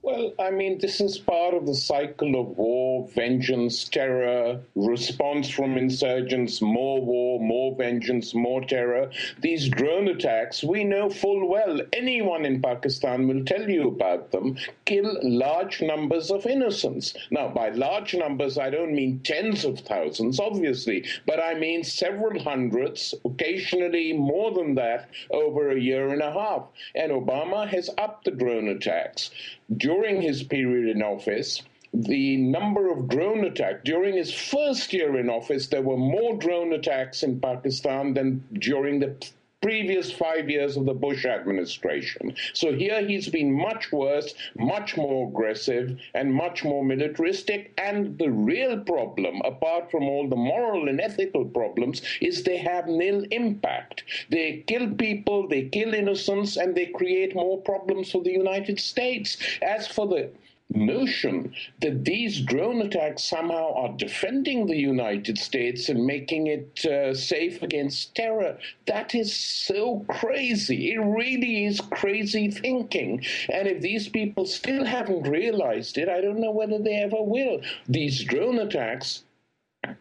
Well, I mean, this is part of the cycle of war, vengeance, terror, response from insurgents, more war, more vengeance, more terror. These drone attacks, we know full well, anyone in Pakistan will tell you about them, kill large numbers of innocents. Now, by large numbers, I don't mean tens of thousands, obviously, but I mean several hundreds, occasionally more than that, over a year and a half. And Obama has upped the drone attacks during his period in office, the number of drone attacks during his first year in office, there were more drone attacks in Pakistan than during the previous five years of the Bush administration. So here he's been much worse, much more aggressive, and much more militaristic. And the real problem, apart from all the moral and ethical problems, is they have nil impact. They kill people, they kill innocents, and they create more problems for the United States. As for the notion that these drone attacks somehow are defending the United States and making it uh, safe against terror. That is so crazy. It really is crazy thinking. And if these people still haven't realized it, I don't know whether they ever will. These drone attacks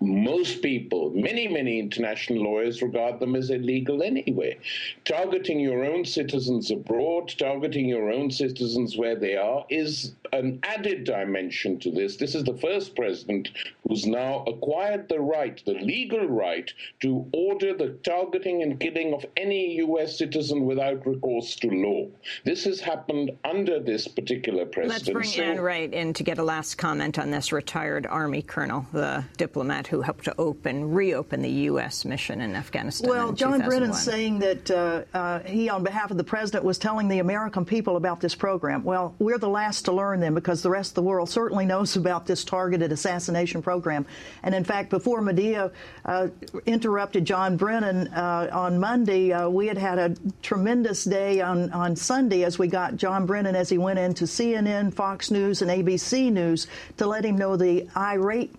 most people, many, many international lawyers regard them as illegal anyway. Targeting your own citizens abroad, targeting your own citizens where they are, is an added dimension to this. This is the first president who's now acquired the right, the legal right, to order the targeting and killing of any U.S. citizen without recourse to law. This has happened under this particular president. Let's bring So- Ann Wright in to get a last comment on this retired Army colonel, the diplomat who helped to open, reopen the U.S. mission in Afghanistan. Well, in John 2001. Brennan's saying that uh, uh, he, on behalf of the president, was telling the American people about this program. Well, we're the last to learn then because the rest of the world certainly knows about this targeted assassination program. And in fact, before Medea uh, interrupted John Brennan uh, on Monday, uh, we had had a tremendous day on, on Sunday as we got John Brennan as he went into CNN, Fox News, and ABC News to let him know the irate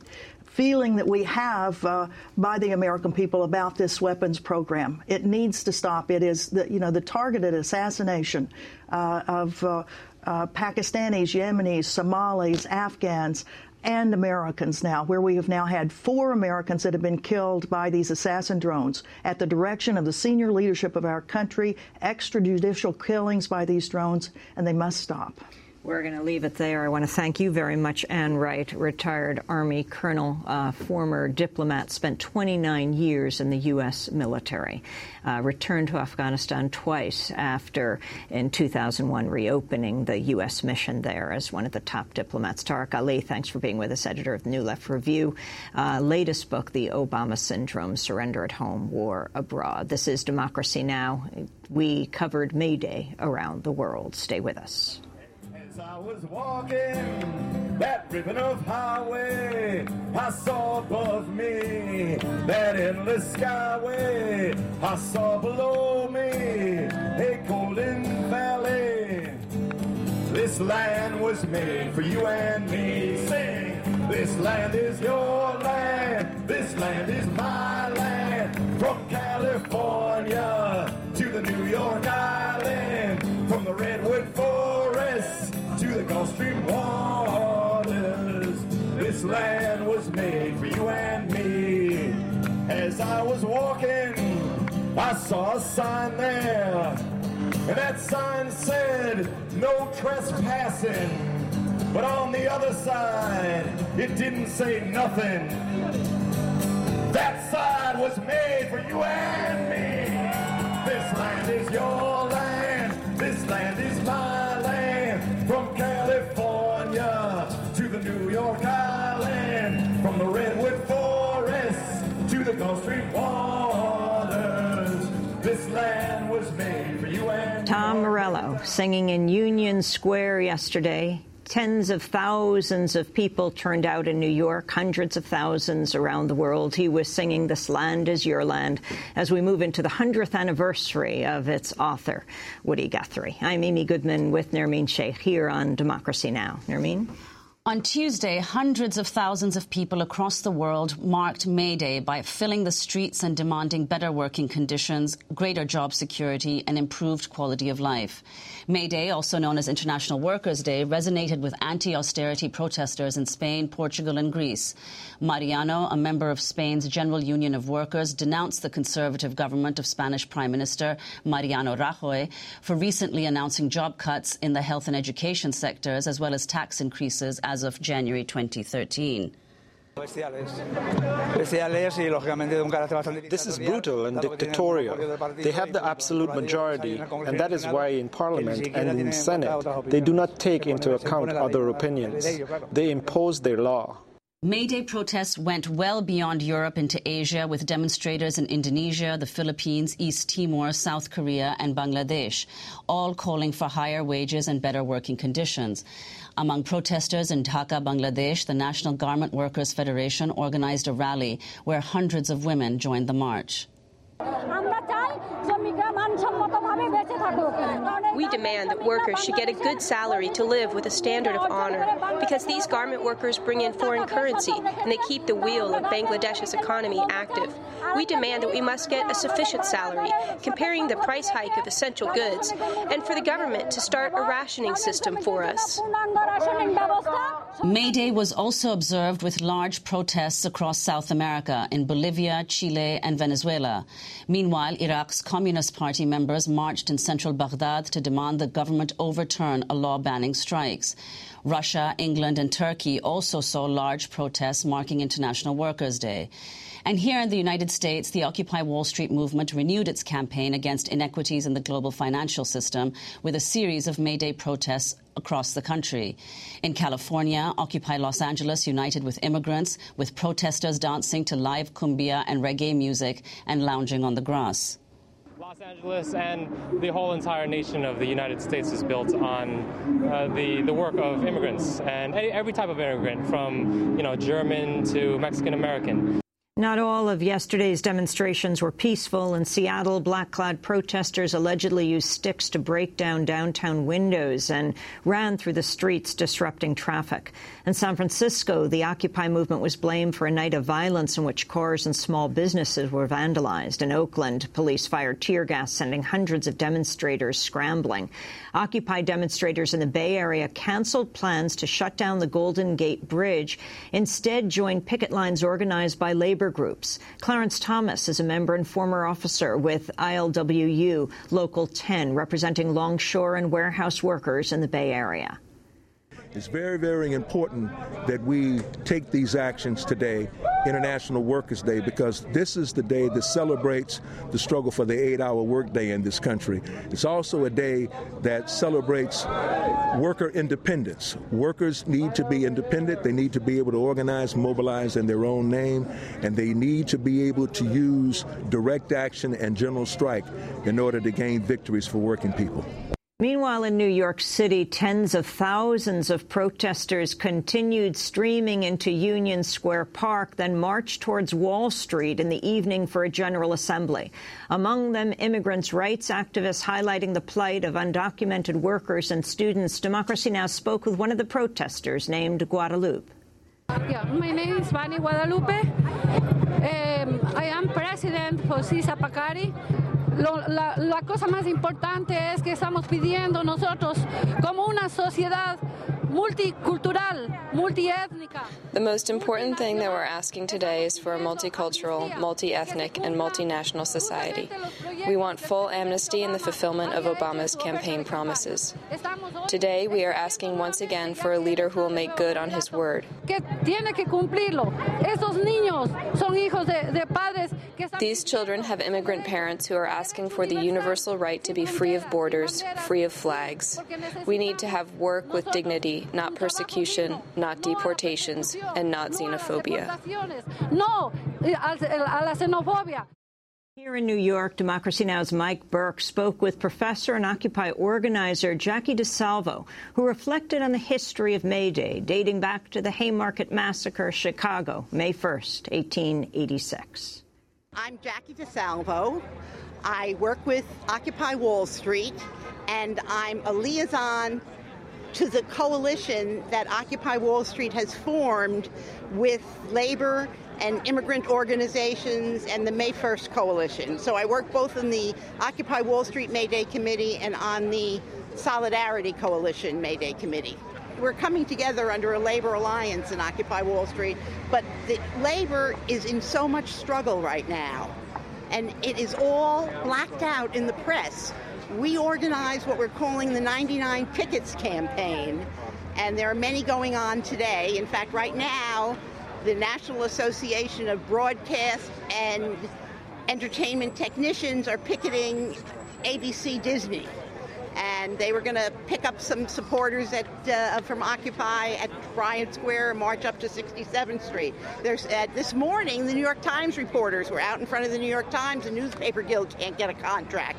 feeling that we have uh, by the American people about this weapons program. It needs to stop. It is the you know the targeted assassination uh, of uh, uh, Pakistanis, Yemenis, Somalis, Afghans. And Americans now, where we have now had four Americans that have been killed by these assassin drones at the direction of the senior leadership of our country, extrajudicial killings by these drones, and they must stop. We're going to leave it there. I want to thank you very much, Ann Wright, retired Army colonel, uh, former diplomat, spent 29 years in the U.S. military, uh, returned to Afghanistan twice after, in 2001, reopening the U.S. mission there as one of the top diplomats. Tariq Ali, thanks for being with us, editor of the New Left Review. Uh, latest book, The Obama Syndrome Surrender at Home, War Abroad. This is Democracy Now! We covered May Day around the world. Stay with us. As I was walking that ribbon of highway, I saw above me that endless skyway. I saw below me a golden valley. This land was made for you and me. Sing, this land is your land. This land is my land. From California to the New York Stream waters. This land was made for you and me. As I was walking, I saw a sign there, and that sign said, No trespassing. But on the other side, it didn't say nothing. That side was made for you and me. This land is your Morello, singing in Union Square yesterday. Tens of thousands of people turned out in New York, hundreds of thousands around the world. He was singing This Land is Your Land as we move into the 100th anniversary of its author, Woody Guthrie. I'm Amy Goodman with Nermeen Sheikh here on Democracy Now! Nermeen? On Tuesday, hundreds of thousands of people across the world marked May Day by filling the streets and demanding better working conditions, greater job security, and improved quality of life. May Day, also known as International Workers' Day, resonated with anti austerity protesters in Spain, Portugal, and Greece. Mariano, a member of Spain's General Union of Workers, denounced the conservative government of Spanish Prime Minister Mariano Rajoy for recently announcing job cuts in the health and education sectors, as well as tax increases as of January 2013. This is brutal and dictatorial. They have the absolute majority, and that is why in Parliament and in Senate they do not take into account other opinions. They impose their law. May Day protests went well beyond Europe into Asia with demonstrators in Indonesia, the Philippines, East Timor, South Korea, and Bangladesh, all calling for higher wages and better working conditions. Among protesters in Dhaka, Bangladesh, the National Garment Workers Federation organized a rally where hundreds of women joined the march. We demand that workers should get a good salary to live with a standard of honor because these garment workers bring in foreign currency and they keep the wheel of Bangladesh's economy active. We demand that we must get a sufficient salary, comparing the price hike of essential goods, and for the government to start a rationing system for us. May Day was also observed with large protests across South America in Bolivia, Chile, and Venezuela. Meanwhile, Iraq's Communist Party members marched in central Baghdad to demand the government overturn a law banning strikes. Russia, England, and Turkey also saw large protests marking International Workers' Day. And here in the United States, the Occupy Wall Street movement renewed its campaign against inequities in the global financial system with a series of May Day protests across the country. In California, Occupy Los Angeles united with immigrants, with protesters dancing to live cumbia and reggae music and lounging on the grass. Los Angeles and the whole entire nation of the United States is built on uh, the the work of immigrants and every type of immigrant, from you know German to Mexican American. Not all of yesterday's demonstrations were peaceful. In Seattle, black-clad protesters allegedly used sticks to break down downtown windows and ran through the streets, disrupting traffic. In San Francisco, the Occupy movement was blamed for a night of violence in which cars and small businesses were vandalized. In Oakland, police fired tear gas, sending hundreds of demonstrators scrambling. Occupy demonstrators in the Bay Area canceled plans to shut down the Golden Gate Bridge, instead joined picket lines organized by labor groups. Clarence Thomas is a member and former officer with ILWU Local 10, representing longshore and warehouse workers in the Bay Area. It's very, very important that we take these actions today, International Workers' Day, because this is the day that celebrates the struggle for the eight hour workday in this country. It's also a day that celebrates worker independence. Workers need to be independent, they need to be able to organize, mobilize in their own name, and they need to be able to use direct action and general strike in order to gain victories for working people. Meanwhile, in New York City, tens of thousands of protesters continued streaming into Union Square Park, then marched towards Wall Street in the evening for a General Assembly. Among them, immigrants' rights activists highlighting the plight of undocumented workers and students. Democracy Now! spoke with one of the protesters named Guadalupe. Yeah, my name is Vani Guadalupe. Um, I am president for CISA Pacari. Lo, la, la, cosa más importante es que estamos pidiendo nosotros como una sociedad multicultural, multiétnica. The most important thing that we're asking today is for a multicultural, multi-ethnic, and multinational society. We want full amnesty and the fulfillment of Obama's campaign promises. Today, we are asking once again for a leader who will make good on his word. These children have immigrant parents who are asking for the universal right to be free of borders, free of flags. We need to have work with dignity, not persecution, not deportations, and not xenophobia. No, a la xenofobia. Here in New York, Democracy Now!'s Mike Burke spoke with professor and Occupy organizer Jackie DiSalvo, who reflected on the history of May Day, dating back to the Haymarket Massacre, Chicago, May 1st, 1886. I'm Jackie DiSalvo. I work with Occupy Wall Street, and I'm a liaison to the coalition that Occupy Wall Street has formed with labor and immigrant organizations and the May 1st Coalition. So I work both in the Occupy Wall Street May Day Committee and on the Solidarity Coalition May Day Committee. We're coming together under a labor alliance in Occupy Wall Street, but the labor is in so much struggle right now. And it is all blacked out in the press. We organize what we're calling the 99 Pickets campaign, and there are many going on today. In fact, right now, the National Association of Broadcast and Entertainment Technicians are picketing ABC Disney. And they were going to pick up some supporters at, uh, from Occupy at Bryant Square and march up to 67th Street. There's, uh, this morning, the New York Times reporters were out in front of the New York Times. The newspaper guild can't get a contract.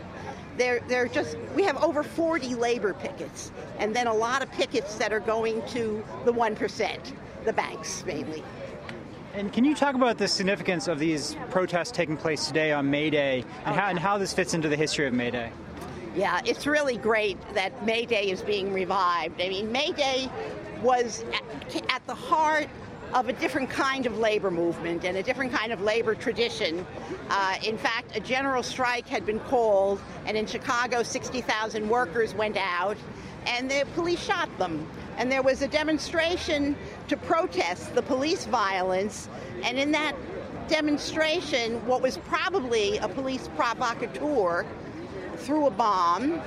They're, they're just, we have over 40 labor pickets, and then a lot of pickets that are going to the 1%, the banks mainly. And can you talk about the significance of these protests taking place today on May Day and, how, and how this fits into the history of May Day? Yeah, it's really great that May Day is being revived. I mean, May Day was at, at the heart of a different kind of labor movement and a different kind of labor tradition. Uh, in fact, a general strike had been called, and in Chicago, 60,000 workers went out, and the police shot them and there was a demonstration to protest the police violence. And in that demonstration, what was probably a police provocateur threw a bomb,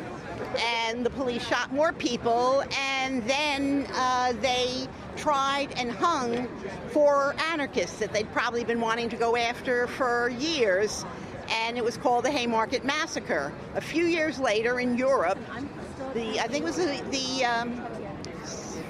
and the police shot more people, and then uh, they tried and hung four anarchists that they'd probably been wanting to go after for years. And it was called the Haymarket Massacre. A few years later in Europe, the I think it was the, the um,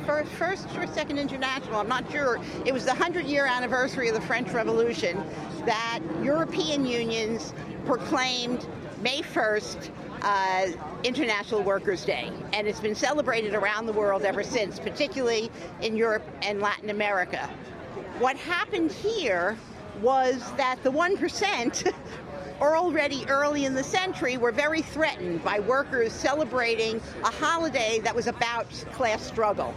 first, first or second international, I'm not sure. It was the 100 year anniversary of the French Revolution that European unions proclaimed May 1st uh, International Workers' Day. And it's been celebrated around the world ever since, particularly in Europe and Latin America. What happened here was that the 1% [LAUGHS] already early in the century were very threatened by workers celebrating a holiday that was about class struggle.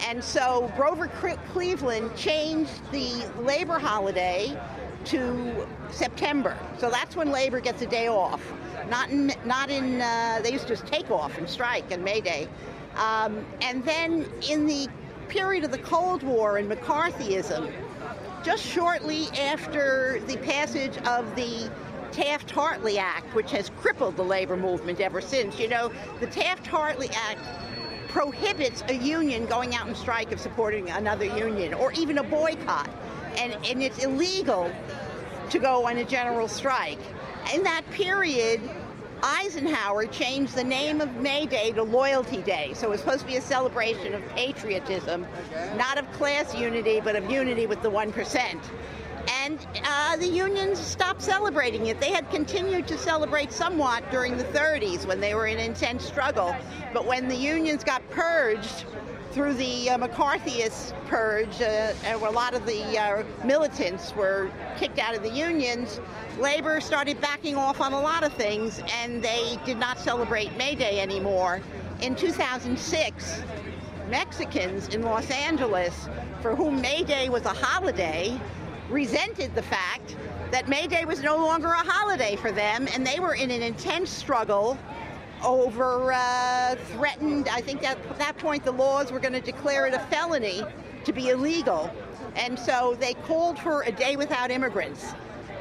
And so Grover Cleveland changed the labor holiday to September. So that's when labor gets a day off. Not in, not in uh, they used to just take off and strike on May Day. Um, and then in the period of the Cold War and McCarthyism, just shortly after the passage of the Taft Hartley Act, which has crippled the labor movement ever since. You know, the Taft Hartley Act prohibits a union going out and strike of supporting another union or even a boycott. And, and it's illegal to go on a general strike. In that period, Eisenhower changed the name of May Day to Loyalty Day. So it was supposed to be a celebration of patriotism, not of class unity, but of unity with the 1% and uh, the unions stopped celebrating it. They had continued to celebrate somewhat during the 30s when they were in intense struggle, but when the unions got purged through the uh, McCarthyist purge, uh, a lot of the uh, militants were kicked out of the unions. Labor started backing off on a lot of things, and they did not celebrate May Day anymore. In 2006, Mexicans in Los Angeles, for whom May Day was a holiday, resented the fact that May Day was no longer a holiday for them, and they were in an intense struggle over uh, threatened. I think that at that point the laws were going to declare it a felony to be illegal, and so they called for a day without immigrants.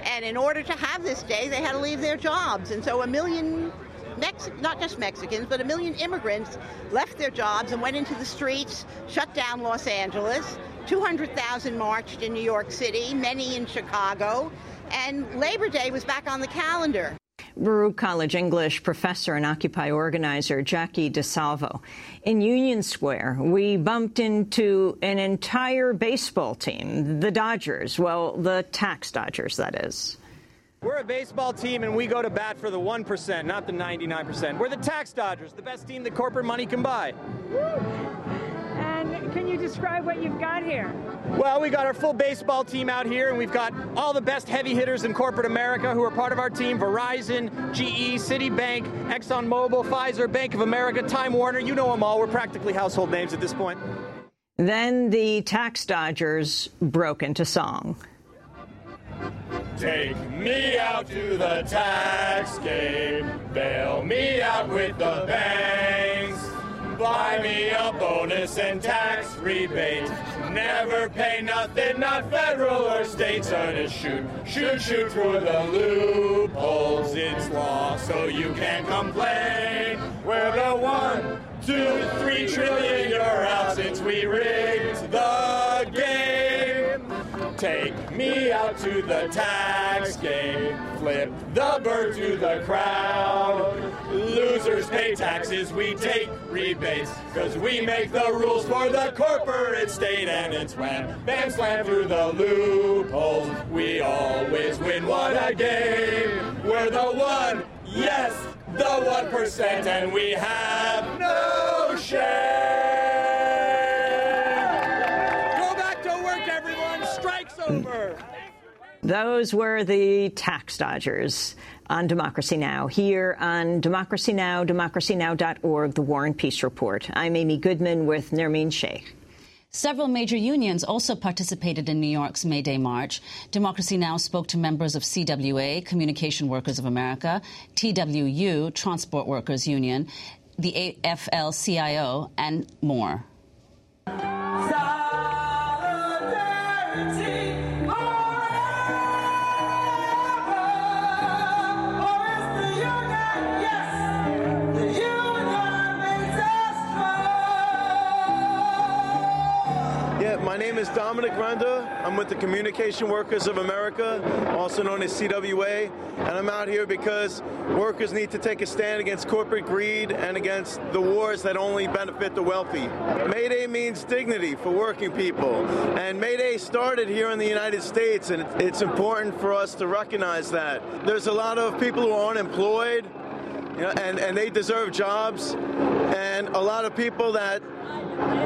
And in order to have this day, they had to leave their jobs, and so a million Mex- not just Mexicans, but a million immigrants left their jobs and went into the streets, shut down Los Angeles. 200,000 marched in New York City, many in Chicago, and Labor Day was back on the calendar. Baruch College English professor and Occupy organizer Jackie DiSalvo. In Union Square, we bumped into an entire baseball team, the Dodgers, well, the tax Dodgers, that is. We're a baseball team and we go to bat for the 1%, not the 99%. We're the tax dodgers, the best team that corporate money can buy. And can you describe what you've got here? Well, we got our full baseball team out here, and we've got all the best heavy hitters in corporate America who are part of our team Verizon, GE, Citibank, ExxonMobil, Pfizer, Bank of America, Time Warner. You know them all. We're practically household names at this point. Then the tax dodgers broke into song. Take me out to the tax game, bail me out with the banks, buy me a bonus and tax rebate. Never pay nothing, not federal or state, so to shoot, shoot, shoot through the loopholes. It's law, so you can't complain. We're the one, two, three trillion you're out since we rigged the game. Take me out to the tax game, flip the bird to the crowd. Losers pay taxes, we take rebates, cause we make the rules for the corporate state, and it's wham, bam, slam through the loopholes. We always win what a game. We're the one, yes, the one percent, and we have no shame. Those were the tax dodgers on Democracy Now! Here on Democracy Now!, democracynow.org, The War and Peace Report. I'm Amy Goodman with Nermeen Sheikh. Several major unions also participated in New York's May Day March. Democracy Now! spoke to members of CWA, Communication Workers of America, TWU, Transport Workers Union, the AFL-CIO, and more. Yeah, Dominic Renda. I'm with the Communication Workers of America, also known as CWA, and I'm out here because workers need to take a stand against corporate greed and against the wars that only benefit the wealthy. May Day means dignity for working people, and May Day started here in the United States, and it's important for us to recognize that. There's a lot of people who are unemployed, you know, and, and they deserve jobs, and a lot of people that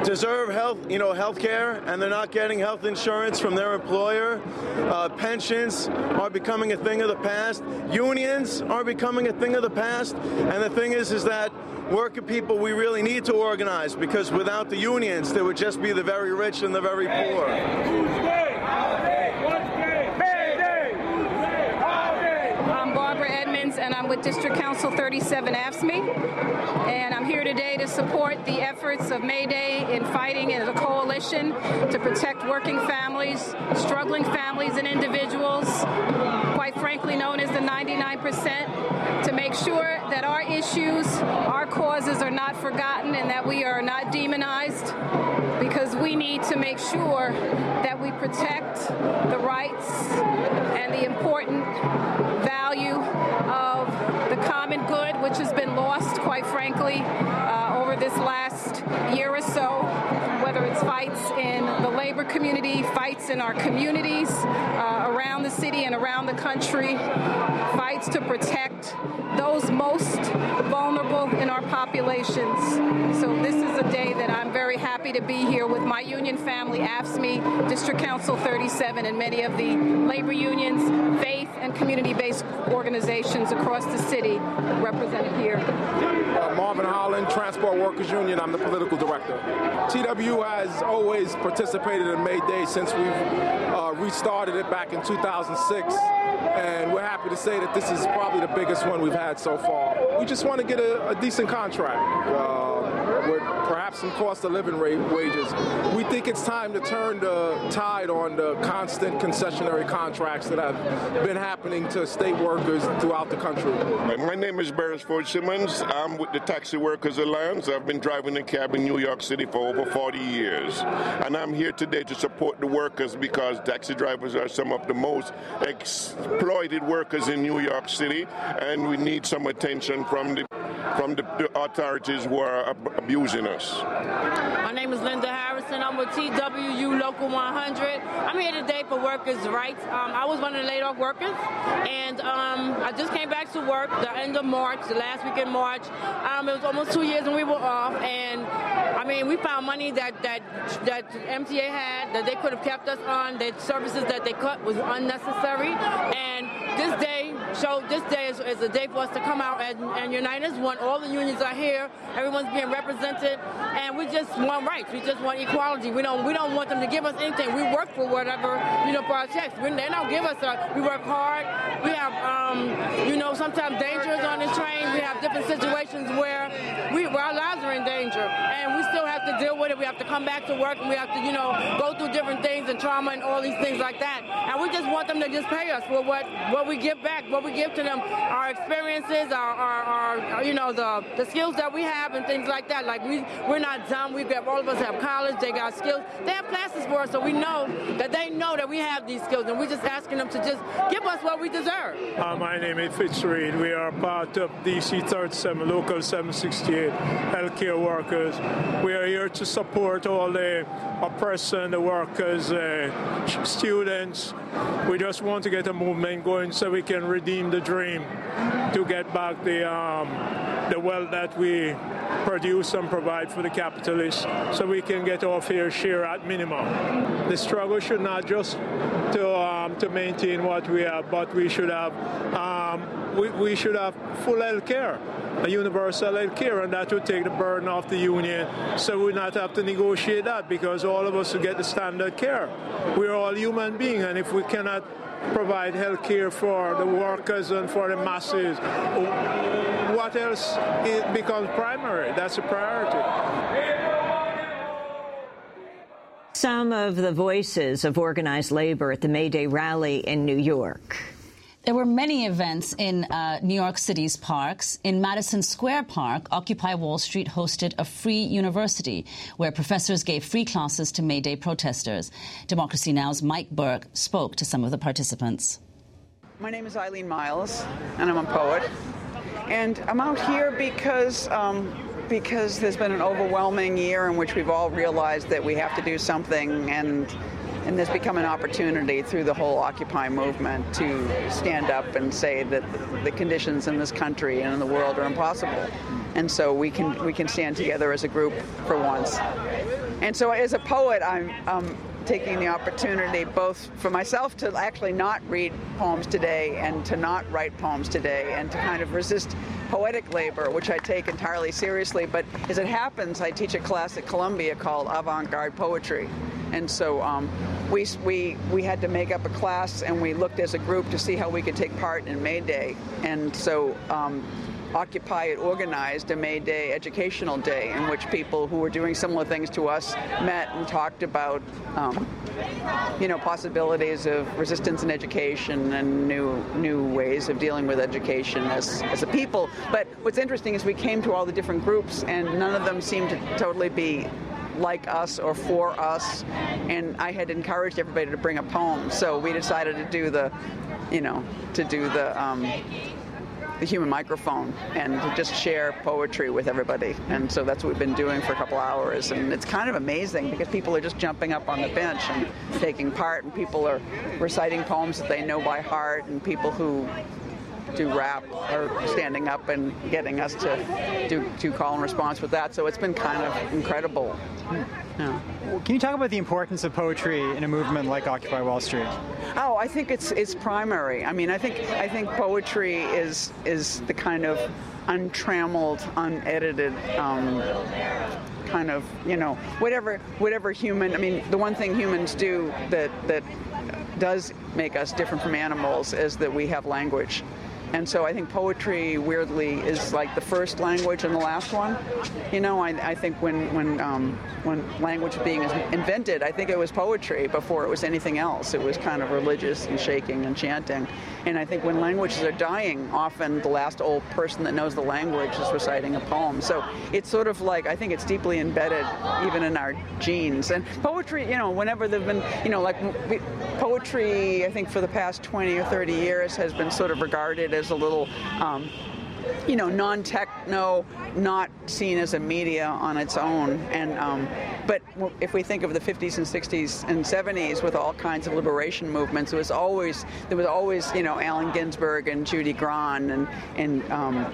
deserve health, you know, health care, and they're not getting health insurance from their employer. Uh, pensions are becoming a thing of the past. Unions are becoming a thing of the past. And the thing is, is that working people, we really need to organize because without the unions, there would just be the very rich and the very poor. And I'm with District Council 37 AFSCME. And I'm here today to support the efforts of May Day in fighting as a coalition to protect working families, struggling families, and individuals, quite frankly known as the 99%, to make sure that our issues, our causes are not forgotten and that we are not demonized because we need to make sure that we protect the rights and the important value which has been lost, quite frankly, uh, over this last year or so, whether it's fights in the labor community, fights in our communities uh, around the city and around the country, fights to protect those most vulnerable in our populations. So this is a day that I'm very happy to be here with my union family, AFSCME, District Council 37, and many of the labor unions, faith, and community-based organizations across the city represented here. Uh, Marvin Holland, Transport Workers Union. I'm the political director. TWU has always participated in May Day since we've uh, restarted it back in 2006. And we're happy to say that this is probably the biggest one we've had so far. We just want to get a, a decent contract. Uh, some cost of living rate wages. We think it's time to turn the tide on the constant concessionary contracts that have been happening to state workers throughout the country. My name is Beresford Simmons. I'm with the Taxi Workers Alliance. I've been driving a cab in New York City for over 40 years. And I'm here today to support the workers because taxi drivers are some of the most exploited workers in New York City, and we need some attention from the from the, authorities who are ab- abusing us. My name is Linda Harrison. I'm with TWU Local 100. I'm here today for workers' rights. Um, I was one of the laid off workers, and um, I just came back to work the end of March, the last week in March. Um, it was almost two years when we were off, and I mean, we found money that that that MTA had that they could have kept us on. The services that they cut was unnecessary, and this day so this day is, is, a day for us to come out and, and unite as One, all the unions are here. Everyone's being represented, and we just want rights. We just want equality. We don't we don't want them to give us anything. We work for whatever you know for our checks. We, they don't give us a. We work hard. We have um, you know sometimes dangers on this train. We have different situations where we where our lives are in danger, and we still have to deal with it. We have to come back to work, and we have to you know go through different things and trauma and all these things like that. And we just want them to just pay us for what what we give back. What we give to them, our experiences, our, our, our, you know, the, the skills that we have and things like that. Like we, we're not dumb. We got all of us have college. They got skills. They have classes for us, so we know that they know that we have these skills, and we're just asking them to just give us what we deserve. Uh, my name is Fitz Reed. We are part of DC 37, Local 768, healthcare workers. We are here to support all the oppressed and the workers, uh, students. We just want to get a movement going so we can redeem the dream to get back the um, the wealth that we produce and provide for the capitalists so we can get our fair share at minimum. The struggle should not just to um, to maintain what we have, but we should have um, we, we should have full health care a universal health care, and that would take the burden off the union so we not have to negotiate that because all of us will get the standard care. We're all human beings, and if we cannot provide health care for the workers and for the masses, what else becomes primary? That's a priority. Some of the voices of organized labor at the May Day rally in New York. There were many events in uh, New York City's parks. In Madison Square Park, Occupy Wall Street hosted a free university where professors gave free classes to May Day protesters. Democracy Now!'s Mike Burke spoke to some of the participants. My name is Eileen Myles, and I'm a poet. And I'm out here because um, because there's been an overwhelming year in which we've all realized that we have to do something and and there's become an opportunity through the whole Occupy movement to stand up and say that the conditions in this country and in the world are impossible. And so we can we can stand together as a group for once. And so as a poet, I'm um, taking the opportunity both for myself to actually not read poems today and to not write poems today and to kind of resist poetic labor, which I take entirely seriously. But as it happens, I teach a class at Columbia called Avant-Garde Poetry. And so um, we, we, we had to make up a class and we looked as a group to see how we could take part in May Day. And so um, Occupy it organized a May Day educational day in which people who were doing similar things to us met and talked about, um, you know, possibilities of resistance in education and new new ways of dealing with education as, as a people. But what's interesting is we came to all the different groups and none of them seemed to totally be like us or for us. And I had encouraged everybody to bring a poem, so we decided to do the, you know, to do the. Um, the human microphone and just share poetry with everybody. And so that's what we've been doing for a couple hours. And it's kind of amazing because people are just jumping up on the bench and taking part, and people are reciting poems that they know by heart, and people who do rap are standing up and getting us to do, do call and response with that. So it's been kind of incredible. Yeah. Can you talk about the importance of poetry in a movement like Occupy Wall Street? Oh, I think it's it's primary. I mean, I think I think poetry is is the kind of untrammeled, unedited um, kind of you know whatever whatever human. I mean, the one thing humans do that that does make us different from animals is that we have language. And so I think poetry, weirdly, is like the first language and the last one. You know, I, I think when when um, when language being invented, I think it was poetry before it was anything else. It was kind of religious and shaking and chanting. And I think when languages are dying, often the last old person that knows the language is reciting a poem. So it's sort of like I think it's deeply embedded even in our genes. And poetry, you know, whenever there've been, you know, like poetry, I think for the past 20 or 30 years has been sort of regarded as a little um, you know, non-techno, not seen as a media on its own. And um, but if we think of the 50s and 60s and 70s with all kinds of liberation movements, it was always there was always you know Allen Ginsberg and Judy Grahn and and um,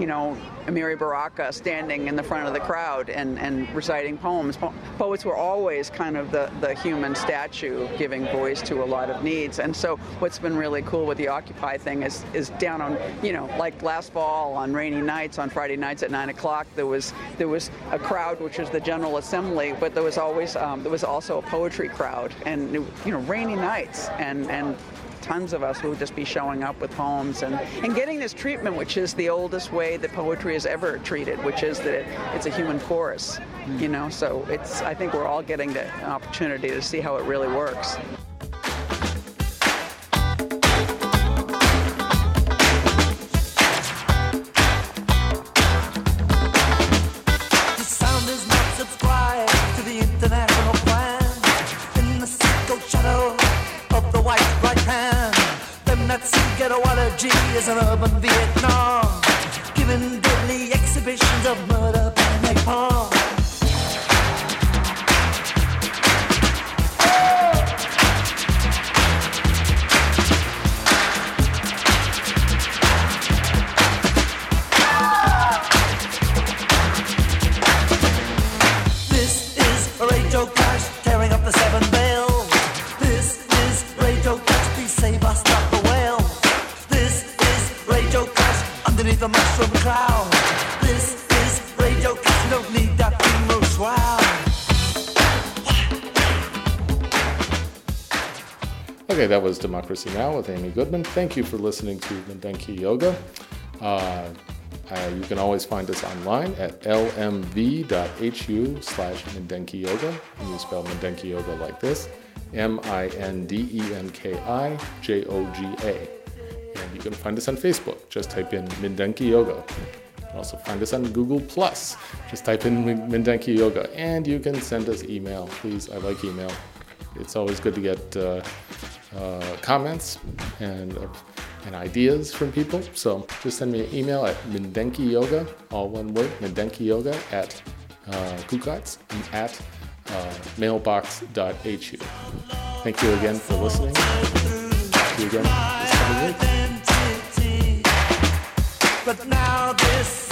you know Amiri Baraka standing in the front of the crowd and, and reciting poems. Po- poets were always kind of the, the human statue giving voice to a lot of needs. And so what's been really cool with the Occupy thing is, is down on, you know, like last fall on rainy nights, on Friday nights at 9 o'clock, there was there was a crowd, which was the General Assembly, but there was always, um, there was also a poetry crowd. And, you know, rainy nights and, and tons of us who would just be showing up with poems and, and getting this treatment, which is the oldest way that poetry is ever treated, which is that it, it's a human chorus, you know. So it's I think we're all getting the opportunity to see how it really works. Is an urban Vietnam, giving deadly exhibitions of murder and napalm. Okay, that was Democracy Now! with Amy Goodman. Thank you for listening to Mindenki Joga. Uh, uh, you can always find us online at lmv.hu slash Mindenki Joga. You spell Mindenki Joga like this M I N D E N K I J O G A. And you can find us on Facebook. Just type in Mindenki Joga. You can also find us on Google Plus. Just type in Mindenki Joga. And you can send us email. Please, I like email. It's always good to get uh, uh, comments and, uh, and ideas from people. So just send me an email at Mindenki Joga, all one word, Mindenki Joga at uh, Kukats, at uh, mailbox.hu. Thank you again for listening. Talk you again this.